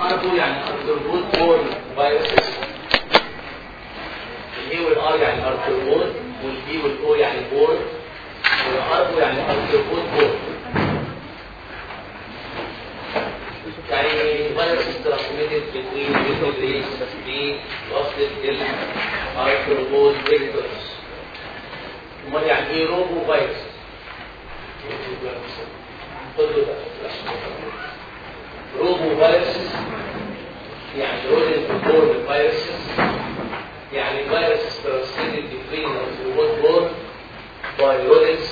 arbo يعني arthropod borne viruses ال A وال R يعني arthropod وال B وال O يعني borne وال arbo يعني arthropod borne يعني virus transmitted between different be lost in arthropod vectors امال يعني إيه robo virus خدوا ده روبو فيروسز يعني rodent borne viruses يعني transmitted between arthropod borne by rodents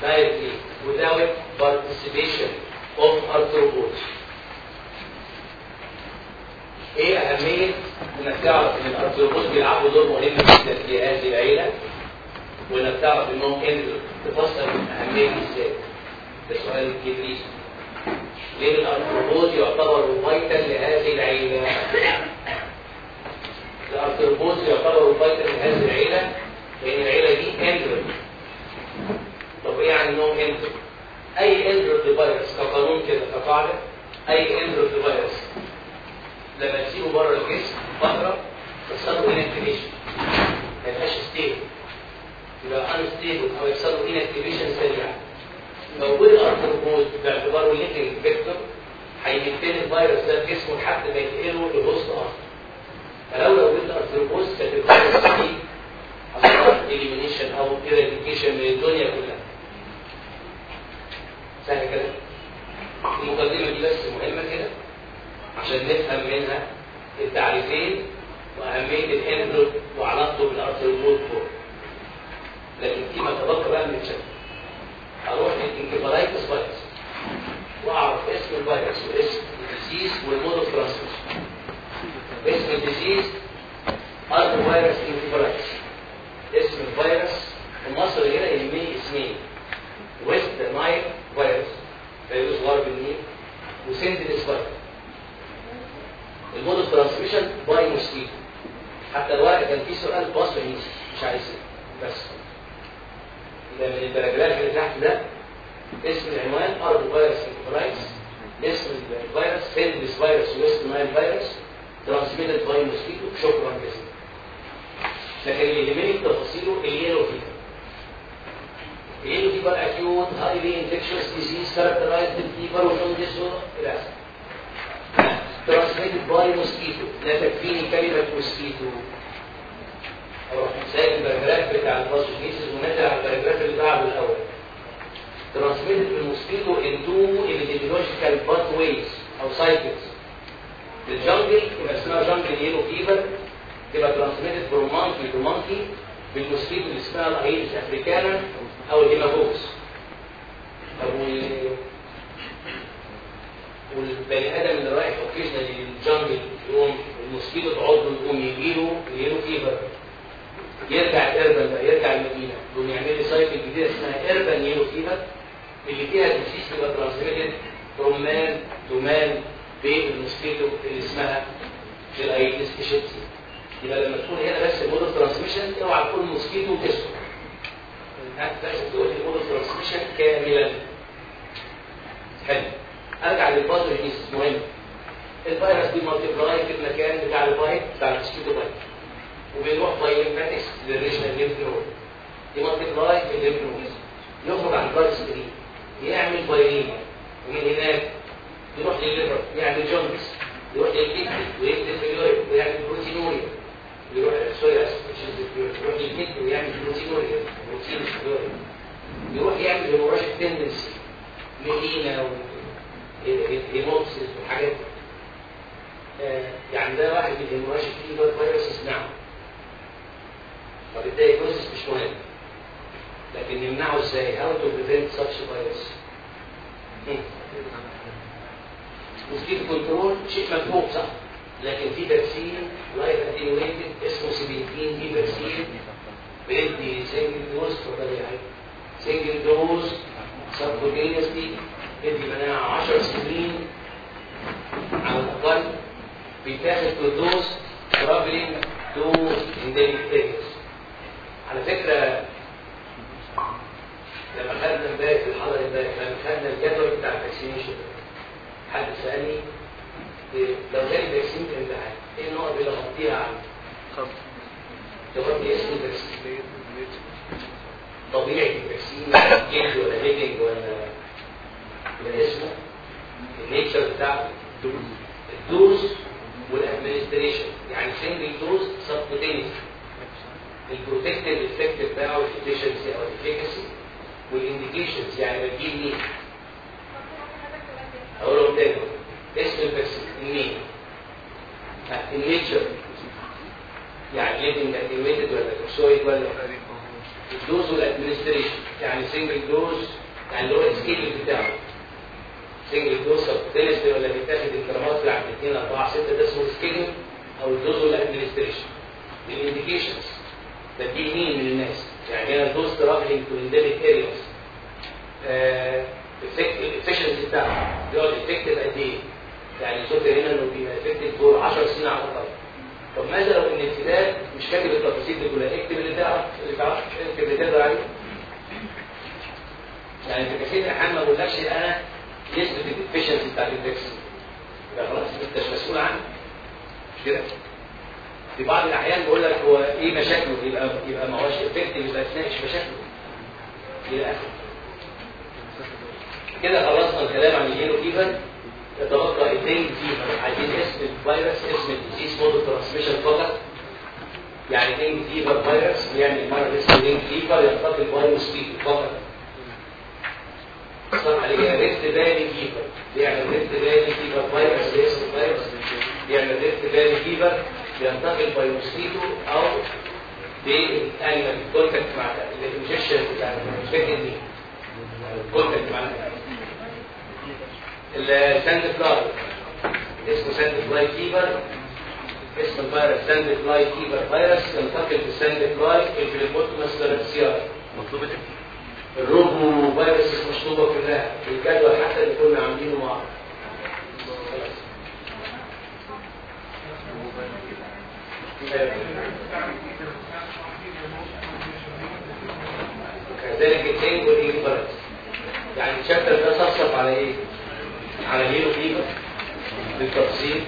directly without participation of arthropods إيه اهمية انك تعرف ان الارثروبود بيلعبوا دور مهم جدا في هذه العيلة وانك تعرف انهم قدروا تفسر اهمية إزاي ده سؤال التدريس ليه ال arthropod يعتبر vital لهذه العيلة ال arthropod يعتبر vital لهذه العيلة لأن العيلة دي enveloped طب إيه يعني انهم enveloped اي enveloped virus كقانون كده كقاعدة. اي enveloped virus لما تسيبه بره الجسم فتره يحصل له inactivation ما يبقاش stable يبقى unstable أو يحصل له inactivation سريع. لو وجد arthropod باعتباره vital vector هي maintain الفيروس ده في جسمه لحد ما ينقله ل host اخر فلو لو وجد arthropod كانت الفيروس دي حصل elimination أو eradication من الدنيا كلها. سهل كده؟ المقدمه دي بس مهمة كده عشان نفهم منها التعريفين وأهمية ال envelope وعلاقته بال arthropod فوق لكن فيما تبقى بقى من الشكل أروح لل encephalitis virus وأعرف اسم الفيروس واسم ال disease وال mode of transmission اسم ال disease arbovirus encephalitis اسم الفيروس في مصر هنا يهمني اسمين. West Nile virus فيروس غرب النيل و St. Louis virus ال mode transmission by mosquito. حتى الورقه كان فيه سؤال باص مش عايز بس. ال paragraph اللي تحت ده اسم العنوان arbovirus encephalitis اسم الفيروس St. Louis virus West Nile virus transmitted by mosquito شكرا جزيلا. لكن اللي يهمني تفاصيله ال yellow fever ال yellow fever acute highly infectious disease characterized fever و jaundice إلى آخره. transmitted by mosquito لا تكفيني كلمة mosquito أروح سايب ال paragraph بتاع ال pathogenesis ونزل على ال paragraph اللي بعده الأول. Transmitted بال mosquito in two epidemiological pathways أو cycles. ال jungle يبقى اسمها jungle yellow fever تبقى transmitted from monkey to monkey بال mosquito اللي اسمها ال Aedes africanus أو ال Haemagogus طب والبني آدم اللي رايح occupational لل jungle يقوم ال mosquito تعض يقوم يجيله يجيله fever يرجع ال urban بقى يرجع المدينة. يقوم يعمل لي cycle جديده اسمها urban yellow fever اللي فيها ال disease تبقى transmitted from man to man بال mosquito اللي اسمها ال Aedes aegypti يبقى لما تكون هنا بس ال mode of transmission اوعى تكون mosquito تسكت لازم تقول ال mode of transmission كاملا. حلو. أرجع لل pathogenesis مهم. الفيروس ده multiply في المكان بتاع ال bite بتاع ال mosquito bite وبيروح by lymphatics لل regional lymph node ي multiply في ال lymph node يخرج عن ال bloodstream يعمل viremia ومن هناك يروح للل liver يعمل jaundice يروح لل kidney ويكتب في ال urine ويعمل proteinuria. يروح sorry يروح لل kidney ويعمل proteinuria. protein في يروح يعمل hemorrhagic tendency melena hemoptysis وحاجات. آه يعني ده واحد من ال hemorrhagic fever virus نعم ال diagnosis مش مهم. لكن نمنعه إزاي؟ how to prevent such virus? mosquito control شيء مفهوم صح؟ لكن في vaccine live attenuated اسمه 17 D vaccine بندي single dose حبيبي single dose subcutaneously ندي مناعة 10 سنين على الأقل. بيتاخد في those travelling to endemic areas على فكرة لما خدنا امبارح في الحلقة امبارح خدنا الجدول بتاع ال vaccination حد سألني إيه، لو جالي vaccine الامتحان إيه النقط اللي اغطيها عنه؟ تغطي اسم ال vaccine طبيعي ال vaccine جلد ولا heading ولا ولا اسمه ال nature بتاعته ال dose وال administration يعني single dose subcutaneous ال protective effect بتاعه ال efficiency أو ال efficacy وال indications يعني بتجيب مين؟ اقولهم تاني. اسم ال vaccine مين ال nature يعني living attenuated ولا toxoid ولا ال dose وال administration يعني single dose يعني اللي هو ال schedule بتاعه. single dose subcutaneous ولا بيتاخد الكرامات بتاعت 2 4 6 ده اسمه schedule أو ال dose وال administration ال indications بديه مين من الناس يعني هنا ال those travelling to endemic areas ال efficiency بتاعه. بيقعد effective قد إيه؟ يعني شفت هنا إنه بيبقى effective for 10 سنين على الاقل طب ماذا لو إن الكتاب مش كاتب التفاصيل دي كلها اكتب اللي تعرف اللي تعرف اكتب اللي تقدر عليه. يعني في كثير من الاحيان ما بقولكش أنا نسبه ال efficiency بتاعت ال vaccine يبقى خلاص أنت مش مسؤول عنه. مش كده؟ في بعض الأحيان بقول لك هو إيه مشاكله؟ يبقى يبقى ما هوش effective يبقى تناقش مشاكله. إلى آخره. كده خلصنا الكلام عن ال yellow fever يتبقى ال dengue fever عايزين اسم الفيروس اسم ال disease mode transmission فقط. يعني dengue fever virus يعني مرض اسمه dengue fever ينتقل فيروس فيه فقط. صح عليه ريفت بالي فيفر بيعمل ريفت بالي فيفر اسم فيروس. بيعمل ريفت بالي فيفر بينتقل بيوسيتو أو بالانيمال كونتاكت مع الانجكشن بتاع الفكر دي كونتاكت مع الساند فلاي اسمه ساند فلاي فيفر اسم الفيروس ساند فلاي فيفر فيروس ينتقل بالساند فلاي الفيلموتوماس كارسيار مطلوب إيه؟ الروبو فيروس مشطوبه كلها الجدول حتى اللي كنا عاملينه مع بعض. كذلك الدينج والانفلونزا يعني الشابتر ده صفصف على إيه؟ على هيرو فيفر بالتفصيل.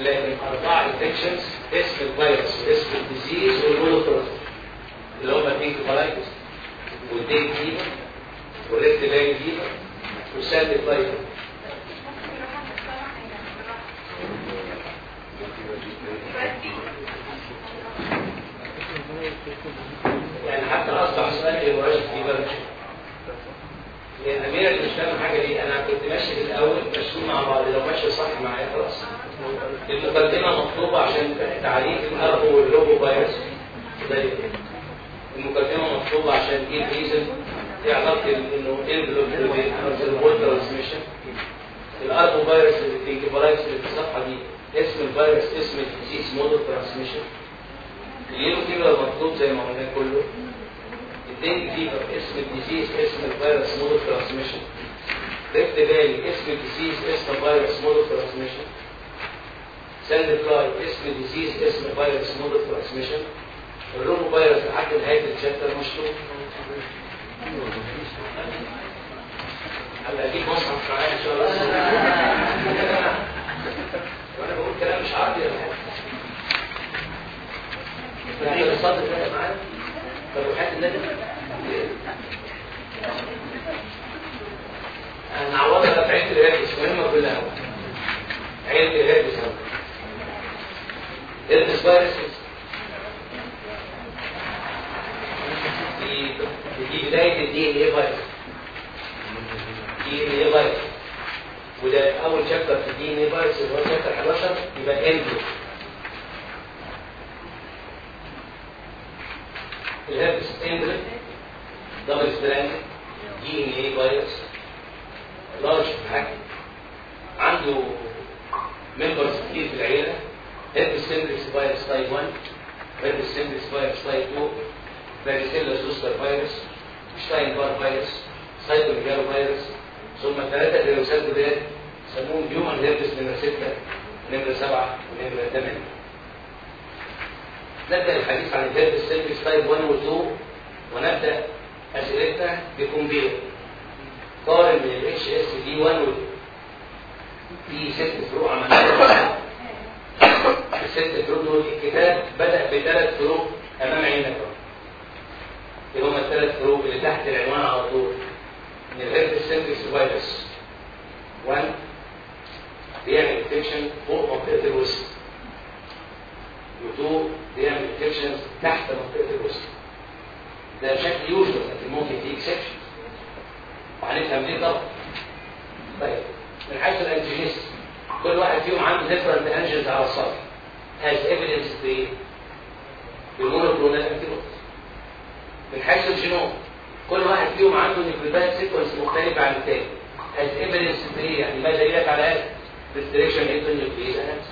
لكن أربع انفكشنز اسم الفيروس اسم الديزيز والمونوتروز اللي هم البينك فلايتس والدينج فيفر والريد لاين فيفر والساند فلايتس يعني حتى أصبح سؤال الوراثه في بلد. لأن اللي مش فاهم حاجة دي أنا كنت ماشي في الأول ماشيين مع بعض. لو ماشي صح معايا خلاص. المقدمه مطلوبة عشان تعريف ال arbo وال robo virus زي كده المقدمه مطلوبة عشان إيه؟ reason إيه علاقه انه envelope بالبول transmission ال arbo virus اللي ال encephalitis اللي في الصفحه دي. اسم الفيروس اسم ال disease mode transmission ال yellow fever مطلوب زي ما قلنا كله. ال dengue fever اسم ال disease اسم الفيروس mode transmission Rift Valley اسم ال disease اسم الفيروس mode transmission sandfly اسم ال disease اسم الفيروس mode transmission ال robo virus لحد نهايه ال chapter مشطوب هبقى أجيب مصحف معايا ان شاء الله وأنا بقول كلام مش عربي ولا حاجة يعني الصدر ده معايا؟ طب وحياة النبي أنا عوضها في عيله الهربس مهمه كلها عيله الهربس herpes virus دي دي بداية ال DNA virus DNA virus وده أول chapter في ال DNA virus اللي هو chapter 11 يبقى اندو الهربس اندريك double strand DNA virus large حجم عنده members كتير في العيلة. herpes simplex virus type 1 herpes simplex virus type 2 varicella zoster virus Epstein-Barr virus cytomegalovirus ثم ثلاثة فيروسات جداد. يسموهم human herpes نمرة 6 نمرة 7 ونمرة 8 نبدأ الحديث عن ال herpes simplex type 1 و 2 ونبدأ أسئلتنا ب compare قارن من ال HSV 1 في ست فروع عملناها الست فروع دول الكتاب بدأ بثلاث فروع أمام عينك. اللي هم الثلاث فروع اللي تحت العنوان على طول. من ال herpes simplex virus 1 بيعمل infection فوق منطقه الوسط و2 بيعمل infections تحت منطقه الوسط ده بشكل usual لكن ممكن في exception وهنفهم ليه طبعا طيب من حيث ال antigenicity كل واحد فيهم عنده different antigens على السطح as evidenced بايه؟ بال monoclonal antibodies من حيث الجينوم كل واحد فيهم عنده nucleotide sequence مختلفة عن الثاني as evidenced بايه؟ يعني ما دليلك على هذا؟ Into nucleic acids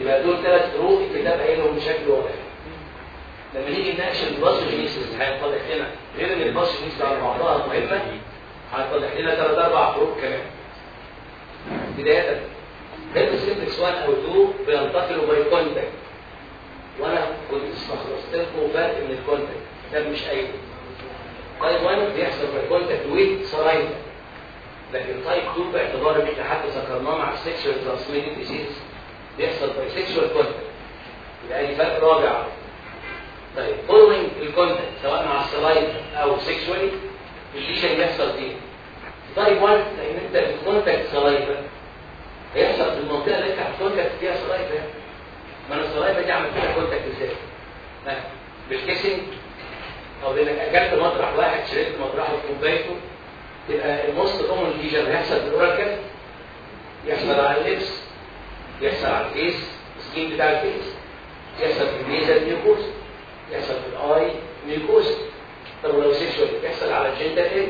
يبقى دول ثلاث فروق الكتاب قايلهم بشكل واضح. لما نيجي نناقش ال pathogenesis هيتضح لنا غير إن ال pathogenesis على بعضها مهمة هيتضح لنا ثلاث أربع فروق كمان. بداية. herpes simplex 1 أو 2 بينتقلوا by contact وأنا كنت استخلصت لكم فرق من ال contact ده مش أي. type 1 بيحصل by contact with saliva لكن type 2 باعتبار إن إحنا حتى ذكرناه مع ال sexual transmitted disease بيحصل by sexual contact يبقى ادي فرق رابع طيب following ال contact سواء مع ال saliva أو sexually ال lesion يحصل فين؟ type 1 لأن أنت ال contact saliva هيحصل في المنطقة اللي أنت هت contact فيها saliva ما أنا ال saliva دي عملت فيها contact إزاي؟ بال kissing أو بإنك أكلت مطرح واحد شربت مطرحه في كوبايته يبقى ال most common lesion هيحصل في ال oral cavity يحصل على ال lips يحصل على ال face ال skin بتاع ال face يحصل في ال nasal mucosa يحصل في ال eye mucosa طب ولو sexual يحصل على ال genitalia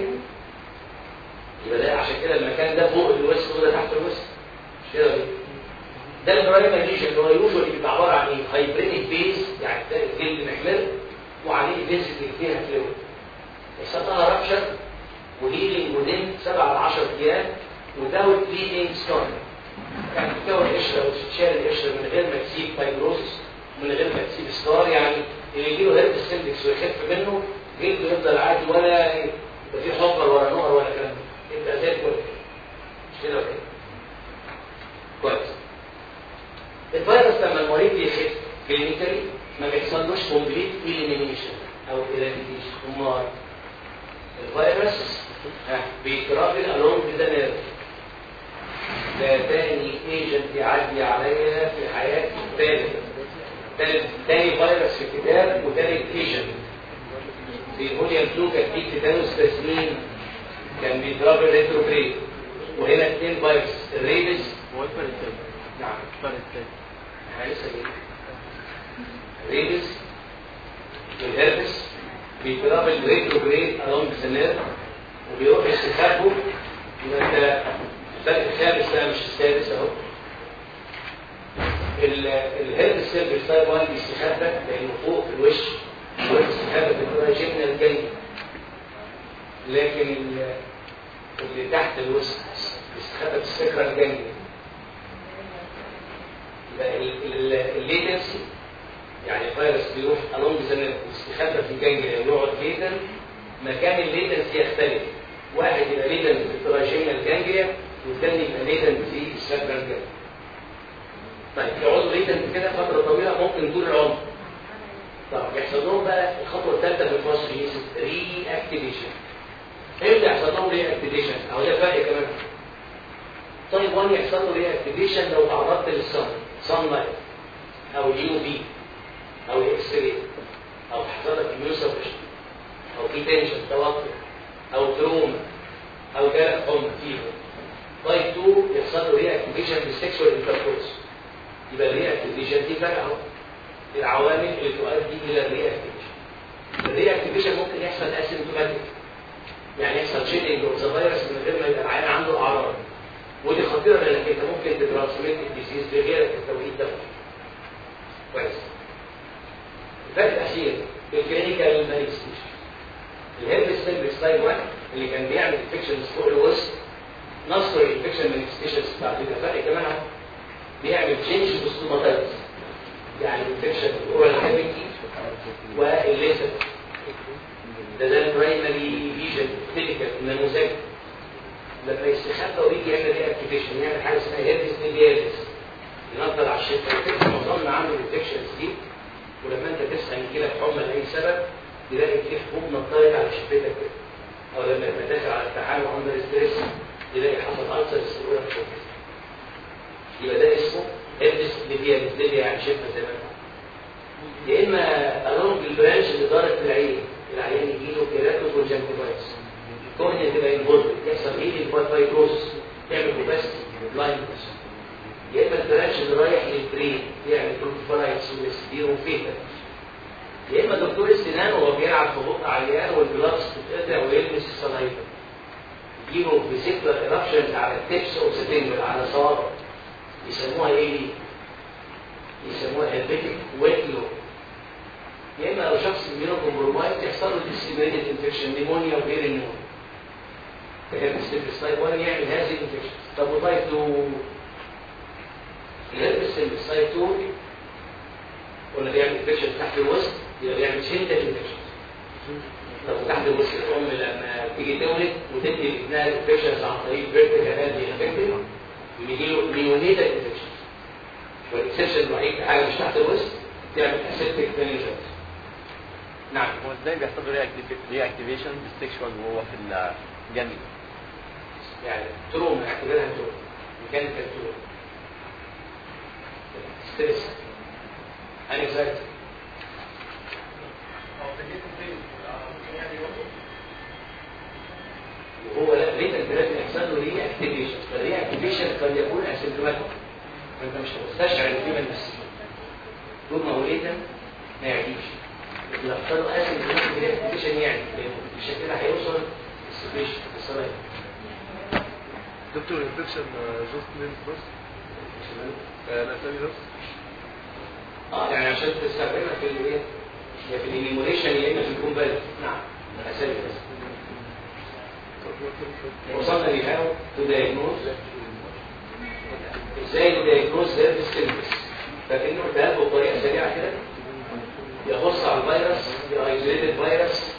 يبقى ده عشان كده المكان ده فوق الوسط وده تحت الوسط مش كده ليه؟ ده ال primary lesion اللي هو usually بيبقى عبارة عن إيه؟ hyperemic base يعني الجلد محمر وعليه vesicle فيها fluid يحصل لها rupture و healing within 7 ل 10 أيام without leaving scar يعني تكون قشره وتتشال القشرة من غير ما تسيب fibrosis من غير ما تسيب scar يعني اللي يجي له herpes simplex ويخف منه جلده يفضل عادي ولا يبقى فيه حفر ولا نقر ولا كلام يبقى زي الفل. مش كده ولا كويس. الفيروس لما المريض يخف clinically ما بيحصلوش complete elimination أو eradication أمال. الفيروس بي travel along the nerve ده تاني agent يعدي عليا في حياتي ثالث تاني فيروس في الكتاب وثالث agent في هوليان فلو كان في tetanus toxin كان بي travel retrograde وهنا اثنين فيروس ال rabies. الفرق الثاني نعم. إحنا لسه rabies والهربس بي travel retrograde along the nerve وبيروح يستخبوا يبقى انت الفرق الخامس بقى مش السادس أهو. ال herpes virus type 1 بيستخبى لأنه فوق في الوش. والاستخبى جبنه الجنب لكن ال- اللي تحت الوسط بيستخبى الجنبيه يبقى الليتنسي يعني الفيروس بيروح the nerve يستخبى في الجنجل يقعد ليتن مكان الليتنسي يختلف واحد يبقى ليتن في التراجينال جانجليا والثاني يبقى ليتن في السكرال جانجليا طيب يقعدوا latent كده فترة طويلة ممكن طول العمر. طب يحصل لهم بقى الخطوة الثالثه في ال pathogenesis reactivation إمتى يحصل لهم reactivation أو ده فرق كمان. طيب 1 يحصل له reactivation لو تعرضت لل sun sun light أو ال UV أو ال X-ray أو حصل لك أو في tension توتر أو trauma أو جالك حمى fever type 2 يحصل له reactivation بال sexual intercourse يبقى ال reactivation دي فرق أهو. العوامل اللي تؤدي إلى ال reactivation activation ممكن يحصل asymptomatic يعني يحصل shedding of the virus من غير ما يبقى العيان عنده أعراض. ودي خطيرة لأنك أنت ممكن ت transmit ال disease بغيرك في التوقيت ده. كويس. الفرق الأخير ال clinical manifestation الهيربس سيمبلكس تايب 1 اللي كان بيعمل انفكشنز فوق الوسط نصر الانفكشن مانيفستيشنز بتاعته ده فرق كمان أهو. بيعمل تشينج في الستوماتايتس يعني انفكشن الاورال كافيتي والليزر. ده ده البرايمري ليجن كلينيكال النموذج لما يستخبى ويجي يعمل إيه اكتيفيشن يعمل حاجة اسمها هيربس نيبياليس ينظر على يفتح معظمنا عنده الانفكشنز دي ولما أنت تسخن يجي لك حمى لأي سبب تلاقي في حبوب نطرت على شفتك كده. أو لما داخل على التعامل اندر ستريس تلاقي حصل ألسر السهوله في الشفه يبقى ده اسمه هيربس نيبياليس ليبيا يعني شفه زي ما يا إما الونج البرانش اللي دارت العين العيان يجي له كيراتو كونجنكتيفايتس الكورنيا تبقى انفولد يحصل إيه؟ للفايبروس تعمل كوباستي بلايندنس يا إما ال branch اللي رايح لل brain يعمل encephalitis و severe و fatal يا إما دكتور السنان وهو بيلعب في بق عيان وال gloves تتقطع ويلمس ال saliva يجيله vesicular eruptions على ال tips of the على صوابع يسموها إيه دي؟ يسموها herpetic whitlow يا إما لو شخص immunocompromised يحصل له disseminated infection pneumonia وغير ال pneumonia ف herpes simplex type 1 يعمل هذه ال infection طب و type 2 ال herpes simplex type 2 قلنا بيعمل infection تحت الوسط؟ يبقى بيعمل genital infection طب تحت الوسط الام لما تيجي تولد وتدي لابنها infections عن طريق vertical infected بيجي له neonatal infection وال exception الوحيد في حاجة مش تحت الوسط تعمل aseptic meningitis نعم. هو إزاي بيحصل له ري اكتيفيشن بالسكشوال وهو في الجنين يعني تروما اعتبرها تروما. ميكانيكال تروما. ستريس. انكزايتي وهو لا ليه الجراف يحصل له ري اكتيفيشن فالري اكتيفيشن قد يكون اسيمتوماتيك فأنت مش هتستشعر ان في من نفسك طول ما هو ليتن ما يعديش لكن لو اختاروا اسيمتوماتيك ري اكتيفيشن يعني بالشكل كده هيوصل السبيشن الصلايه دكتور انفكشن جوست مينز بس. الاسامي بس. آه يعني عشان تستخدمها في الايه يا في الانيموليشن يا إما في الكومبات نعم. اسامي بس. وصلنا لهاو تو دايجنوز إزاي ن diagnose herpes simplex فاكرين قلتها بطريقة سريعة كده. يبص على الفيروس ي isolate الفيروس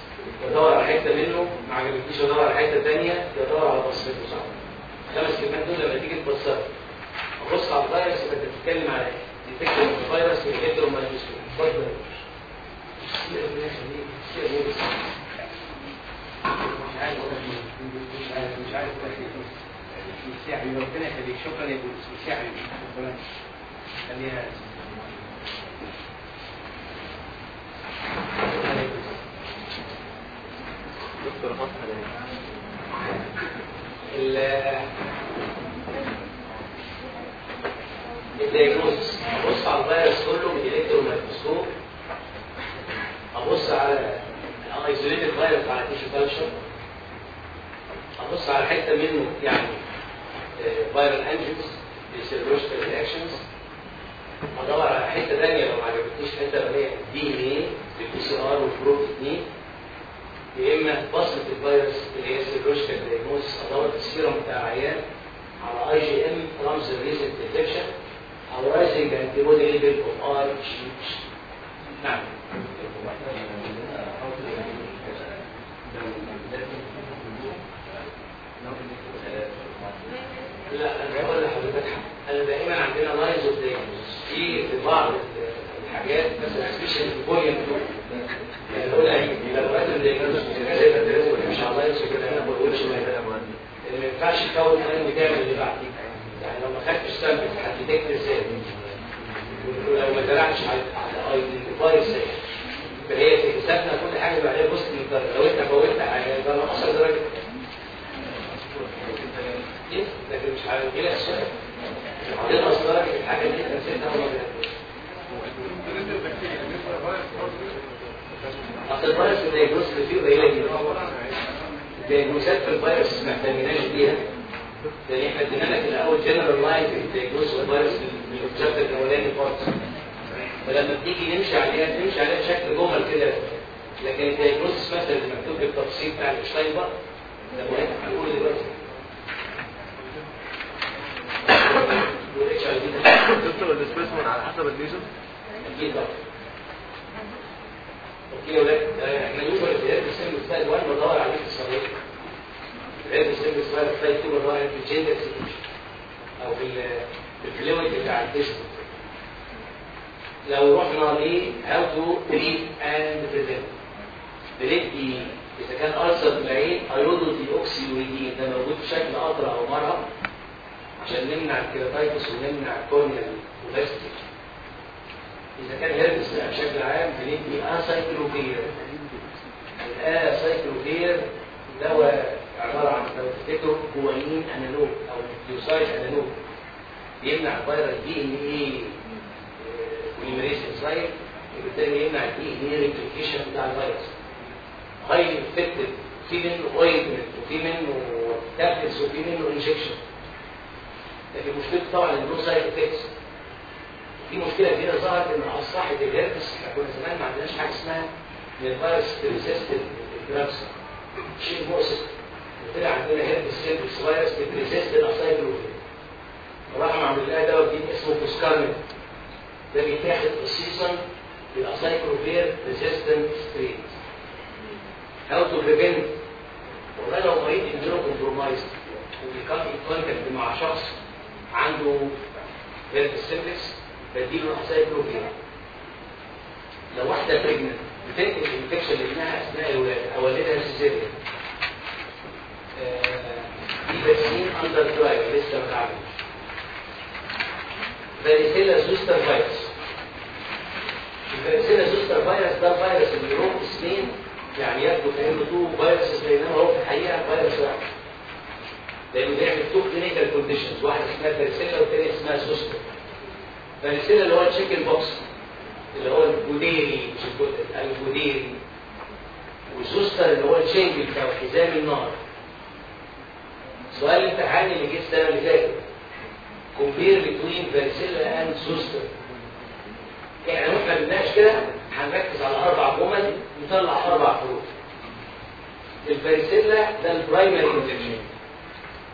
يدور على حتة منه ما عجبتنيش يدور على حتة ثانية يدور على بصمته صح؟ خمس كلمات دول لما تيجي تبصرها ابص على الفيروس يبقى أنت بتتكلم على detection الفيروس في ربنا يخليك شكرا يا بولس مسيحي شكرا خليها دكتور ال diagnose ابص على الفيروس كله بال electron microscope أبص على isolated فيروس على tissue culture أبص على حتة منه يعني viral antigens serological reactions أدور على حتة ثانية لو ما عجبتنيش حتة اللي هي DNA بال PCR والبروتين يا إما بصمة الفيروس اللي هي serological diagnosis أدور السيرم بتاع العيان على IgM رمز ال recent infection أو rising antibody level of IgG نعم. لا أنا بقول لحضرتك أنا دائما عندنا لاينز اوف في بعض الحاجات مثلا سبيشال 2 يعني بقول إيه لو دايجنوز زي ما مش على لاينز كده أنا بقولش ما ينفعش تكون لاين وتعمل اللي بعديه يعني لو ما خدتش سامبل هتديك إزاي ولو ما زرعتش على ايدنتيفاي إزاي فهي في حسابنا كل حاجة بقى عليها بوست لو انت فوتت حاجة يبقى ناقصها درجة. إيه؟ لكن مش عارف. إيه السؤال هتنقص درجة الحاجة اللي انت نسيتها ولا أصل الفيروس اللي فيه قليلة جدا. الدايجنوزات في الفيروس ما احتاجناش بيها. لأن إحنا ادينا لك الأول general line في ال diagnosis والفيروس من ال chapter الأولاني خالص. فلما بتيجي نمشي عليها نمشي عليها بشكل جمل كده. لكن ال diagnosis مثلا اللي مكتوب بالتفصيل بتاع الشتاينبر ده مهم هنقول دلوقتي دكتور ال specimen على حسب ال lesion أكيد طبعا. okay يا ولاد إحنا usually في ال herpes simplex type 1 بدور عليه في ال herpes simplex virus type 2 اللي هو في secretion أو في ال- في ال fluid بتاع الجسم لو رحنا ل how to treat and prevent بندي إذا كان ulcer العين iododeoxyuridine ده موجود في شكل قطره أو مرهم عشان نمنع ال keratitis ونمنع ال corneal opacity إذا كان هيربس بشكل عام بندي acyclovir ال acyclovir دواء عبارة عن تفتكروا guanine analog أو nucleoside analog بيمنع الفيروس DNA polymerase enzyme وبالتالي يمنع ال DNA replication بتاع الفيروس. highly effective في منه ointment وفي منه tablets وفي منه injection لكن مشكلته طبعا ان له side effects في مشكلة كبيرة ظهرت ان اصبحت الهربس. إحنا كنا زمان ما عندناش حاجة اسمها من ال virus resistant drugs شيء مؤسف. طلع عندنا herpes simplex virus resistant acyclovir راحوا عملوا لها دواء جديد اسمه foscarnet ده بيتاخد خصيصا لل acyclovir resistant strain how to prevent والله لو مريض immunocompromised وبيكون contact مع شخص عنده herpes simplex بديله الاسايكلوفير لو واحدة pregnant بتنقل ال infection لابنها أثناء الولادة أولدها caesarean دي vaccine under trial لسه ما اتعملش varicella zoster virus ال varicella zoster virus ده الفيروس اللي يروح اثنين يعني يبدو كانه two viruses بينما هو في الحقيقة فيروس واحد. لأنه بيعمل two clinical conditions واحدة اسمها varicella والثانيه اسمها zoster varicella اللي هو ال chicken pox اللي هو الجديري مش الجدري. وال zoster اللي هو ال shingles بتاع حزام النار. سؤال الامتحان اللي جه السنة اللي فاتت. Compare between varicella and zoster يعني إحنا بنناقش كده هنركز على أربع جمل نطلع أربع فروق. ال varicella ده ال primary infection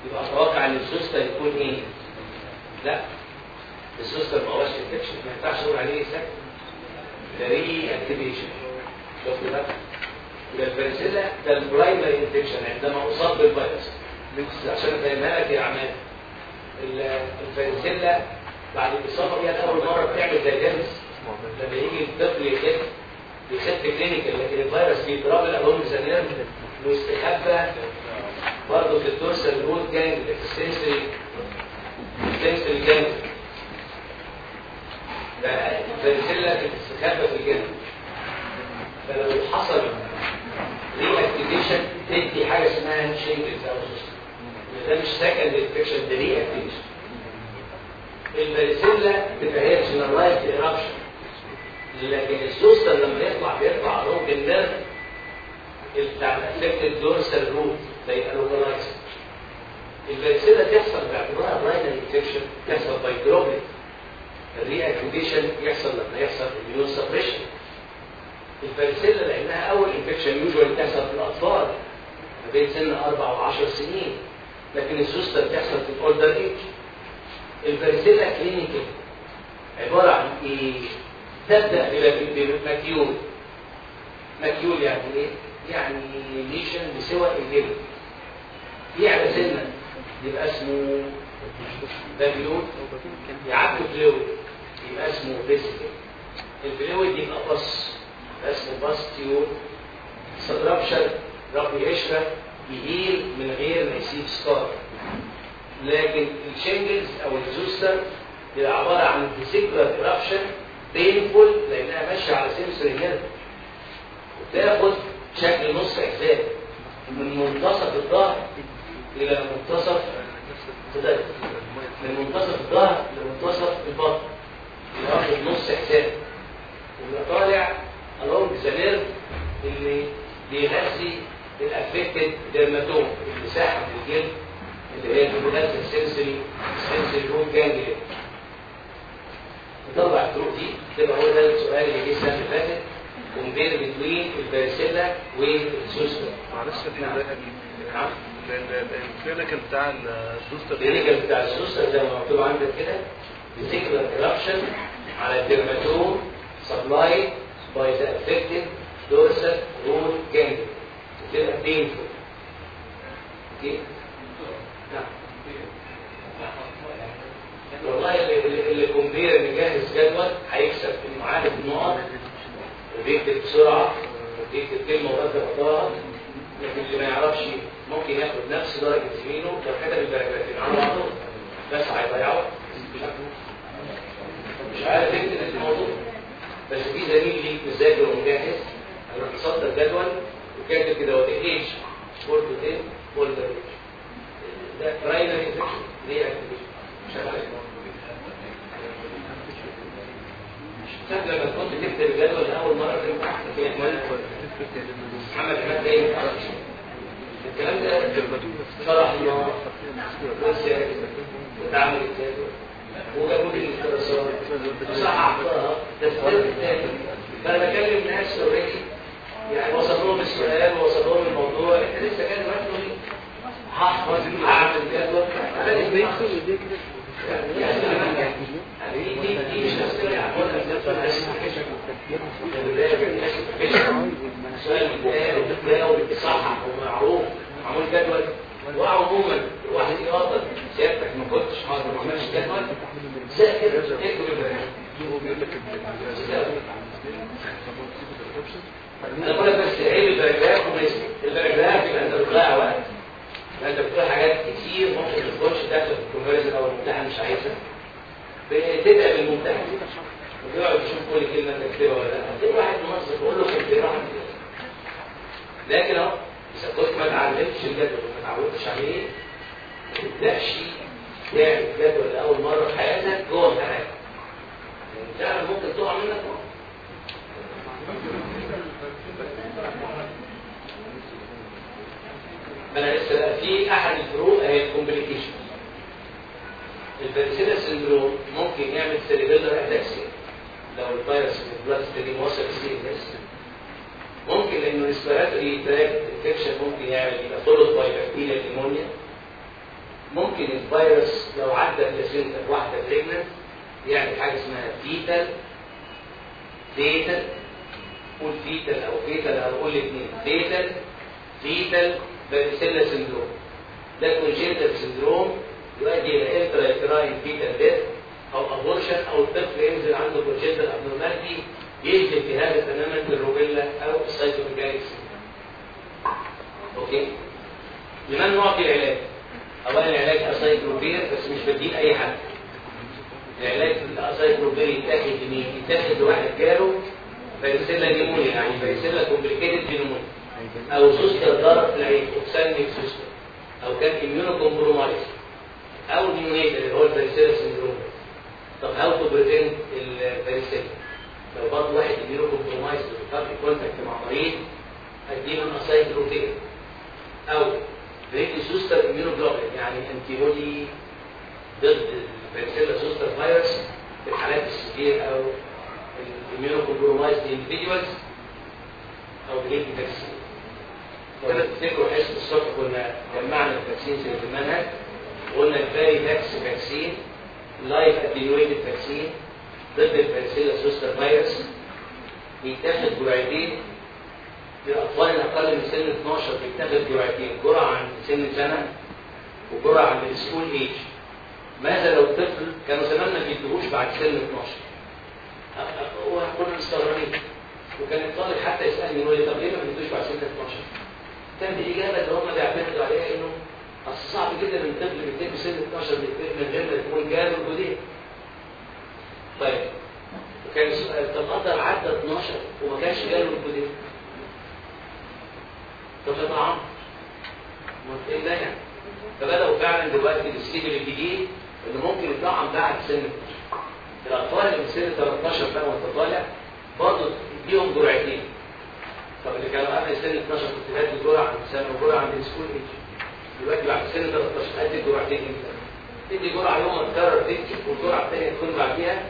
يبقى أتوقع إن ال zoster يكون إيه؟ لا. ال zoster ما هوش infection ما ينفعش أقول عليه second. ده reactivation شفت بقى؟ يبقى ال varicella ده ال primary infection عندما أصاب بالفيروس. عشان أفهمها لك يا عماد. ال varicella بعد الإصابة بيها لاول مرة بتعمل زي لما يجي الطفل يخف بيخف clinically لكن الفيروس بيضرب along the nerve ويستخبى برضه في ال dorsal root ganglia في ال sensory ال sensory ganglia ال varicella بتستخبى في الجنب. فلو حصل reactivation تدي حاجة اسمها shingles أو zoster ده مش second infection ده reactivation ال varicella بتبقى generalized eruption لكن ال zoster لما يطلع بيطلع along ال nerve بتاع ال affected dorsal root ده يبقى ال varicella تحصل باعتبارها primary infection تحصل by droplet ال reactivation يحصل لما يحصل immune suppression ال varicella لأنها أول infection usually بتحصل في الأطفال ما بين سن أربع و10 سنين. لكن ال zoster بتحصل في ال older age ال varicella clinically عبارة عن إيه؟ تبدا ب macule macule يعني إيه؟ يعني lesion بمستوى الجلد. يعلى سنة يبقى اسمه بابيون يعبي فلويد يبقى اسمه فيسيكال الفلويد يبقى بص اسمه باستيون سبرابشر رب يشرب يهيل من غير ما يسيب ستار لكن الشنجلز أو الزوستر بيبقى عبارة عن فيسيكولار ايرابشن بينفول لأنها ماشية على سنسوري نيرف وتاخد شكل نص اجزاء من منتصف الظهر إلى منتصف من منتصف الظهر لمنتصف البطن. ياخد نص حزام ويبقى طالع along the اللي بيغذي ال affected dermatome المساحة من الجلد اللي هي بتغذي ال sensory ال sensory root ganglia نطلع الفروق دي تبقى هو ده السؤال اللي جه السنة اللي فاتت. compare بين ال varicella وال zoster معلش. نعم الكلينيكال بتاع الزوستر الكلينيكال بتاع السوستر زي ما مكتوب عندك كده vesicular eruption على ال dermatome supplied by the affected dorsal root ganglion بيبقى painful okay والله اللي اللي compare مجهز جدول هيكسب في المعاهد النقط. وبيكتب بسرعة وبيكتب كلمة وبدل بعضها لكن اللي ما يعرفش ممكن ياخد نفس درجة زميله. لو كتب الدرجتين على بعضه بس هيضيعه. مش عارف يكتب الموضوع. بس في زميل ليك مذاكر ومجهز. هيروح يصدر جدول. وكاتب كده what age followed إيه فولد ده برايمري انفكشن ليه اكتيفيشن مش عارف. سهل لما كنت تكتب الجدول لاول مرة في الامتحان في احمال محمد عماد إيه الكلام ده شرحنا وتعمل الجدول. وجابوا لي الدراسات وصححتها تسجيل الثاني فأنا بكلم ناس اوريدي يعني وصل لهم السؤال ووصل لهم الموضوع. انت لسه تقول لي هحفظ هعمل جدول يعني دي دي مش نفس السؤال بتاعه وبتصحح ومعروف معمول جدول وعموما الواحد يقدر سيادتك ما كنتش حاضر ما عملش جدول ذاكر اكتب البرنامج أنا بقول لك بس عيب ال paragraph ونسبه ال paragraph يبقى أنت بتضيع وقت. أنت بتقول حاجات كتير ممكن ما تكونش داخل في ال comparison أو الممتحن مش عايزها. بتتعب الممتحن ويقعد يشوف كل كلمة أنت كاتبها ولا لأ. هتلاقي واحد منظم يقول له كلمتين واحد لكن أهو إذا كنت ما اتعلمتش الجدول وما اتعودتش عليه ما تبدأش تعمل جدول لأول مرة في حياتك جوه امتحان فعلا ممكن تقع منك مرة. أنا لسه بقى في أحد الفروق هي ال complication ال varicella syndrome ممكن يعمل cerebellar ataxia لو الفيروس في ال blood stream وصل سيريس ممكن لأنه respiratory tract infection ممكن يعمل يبقى followed by bacterial pneumonia ممكن الفيروس لو عدى placenta واحدة pregnant يعمل حاجة اسمها fetal fetal قول fetal أو fetal أو قول الاثنين fetal fetal varicella syndrome ده congenital syndrome يؤدي إلى intrauterine fetal death أو abortion أو الطفل ينزل عنده congenital abnormality يجي التهاب تماما بال rubella أو ال cytomegalic okay؟ لمن نعطي العلاج؟ اولا العلاج اسايكلوبير بس مش بديه أي حد. العلاج الاسايكلوبير يتاخد لمين يتاخد لواحد جاله varicella pneumonia يعني varicella complicated pneumonia أو zoster ضرب في العين ophthalmic zoster أو كان immunocompromised أو neonatal اللي هو ال varicella syndrome طب how to prevent ال varicella لو برضه واحد immunocompromised بيفكر contact مع مريض اديله اسايكلوبير أو بريدي zoster immunoglobulin يعني antibody ضد ال varicella zoster virus في الحالات ال severe أو ال immunocompromised individuals أو بريدي vaccine كده تفتكروا حصه الصبح كنا جمعنا ال vaccines اللي في المنهج وقلنا ال Varivax vaccine live attenuated vaccine ضد ال varicella zoster virus بيتاخد جرعتين. للاطفال الاقل من سن 12 بيتاخد جرعتين جرعة عند سن سنة وجرعة عند ال school age ماذا لو الطفل كانوا زمان ما بيدوهوش بعد سن 12 وكنا مستغربين. وكان الطالب حتى يسألني يقول لي طب ليه ما بيدوش بعد سن 12 كان الاجابه اللي هم بيعتمدوا عليها إنه أصل صعب جدا ان الطفل بيتم سن 12 من غير ما يكون جاله الجديري طيب وكان السؤال طب قدر عدى 12 وما كانش جاله الجديري طب ده طعام إيه المانع فبدأوا فعلا دلوقتي ال schedule الجديد اللي ممكن يطعم بعد سن الأطفال اللي من سن 13 بقى وأنت طالع برضه تديهم جرعتين. طب اللي كانوا قبل سن 12 كنت بدي جرعه عند سنة وجرعه عند ال school age دلوقتي بعد سن 13 ادي جرعتين إمتى؟ تدي جرعة يوم تكرر تدي والجرعة الثانية تكون بعديها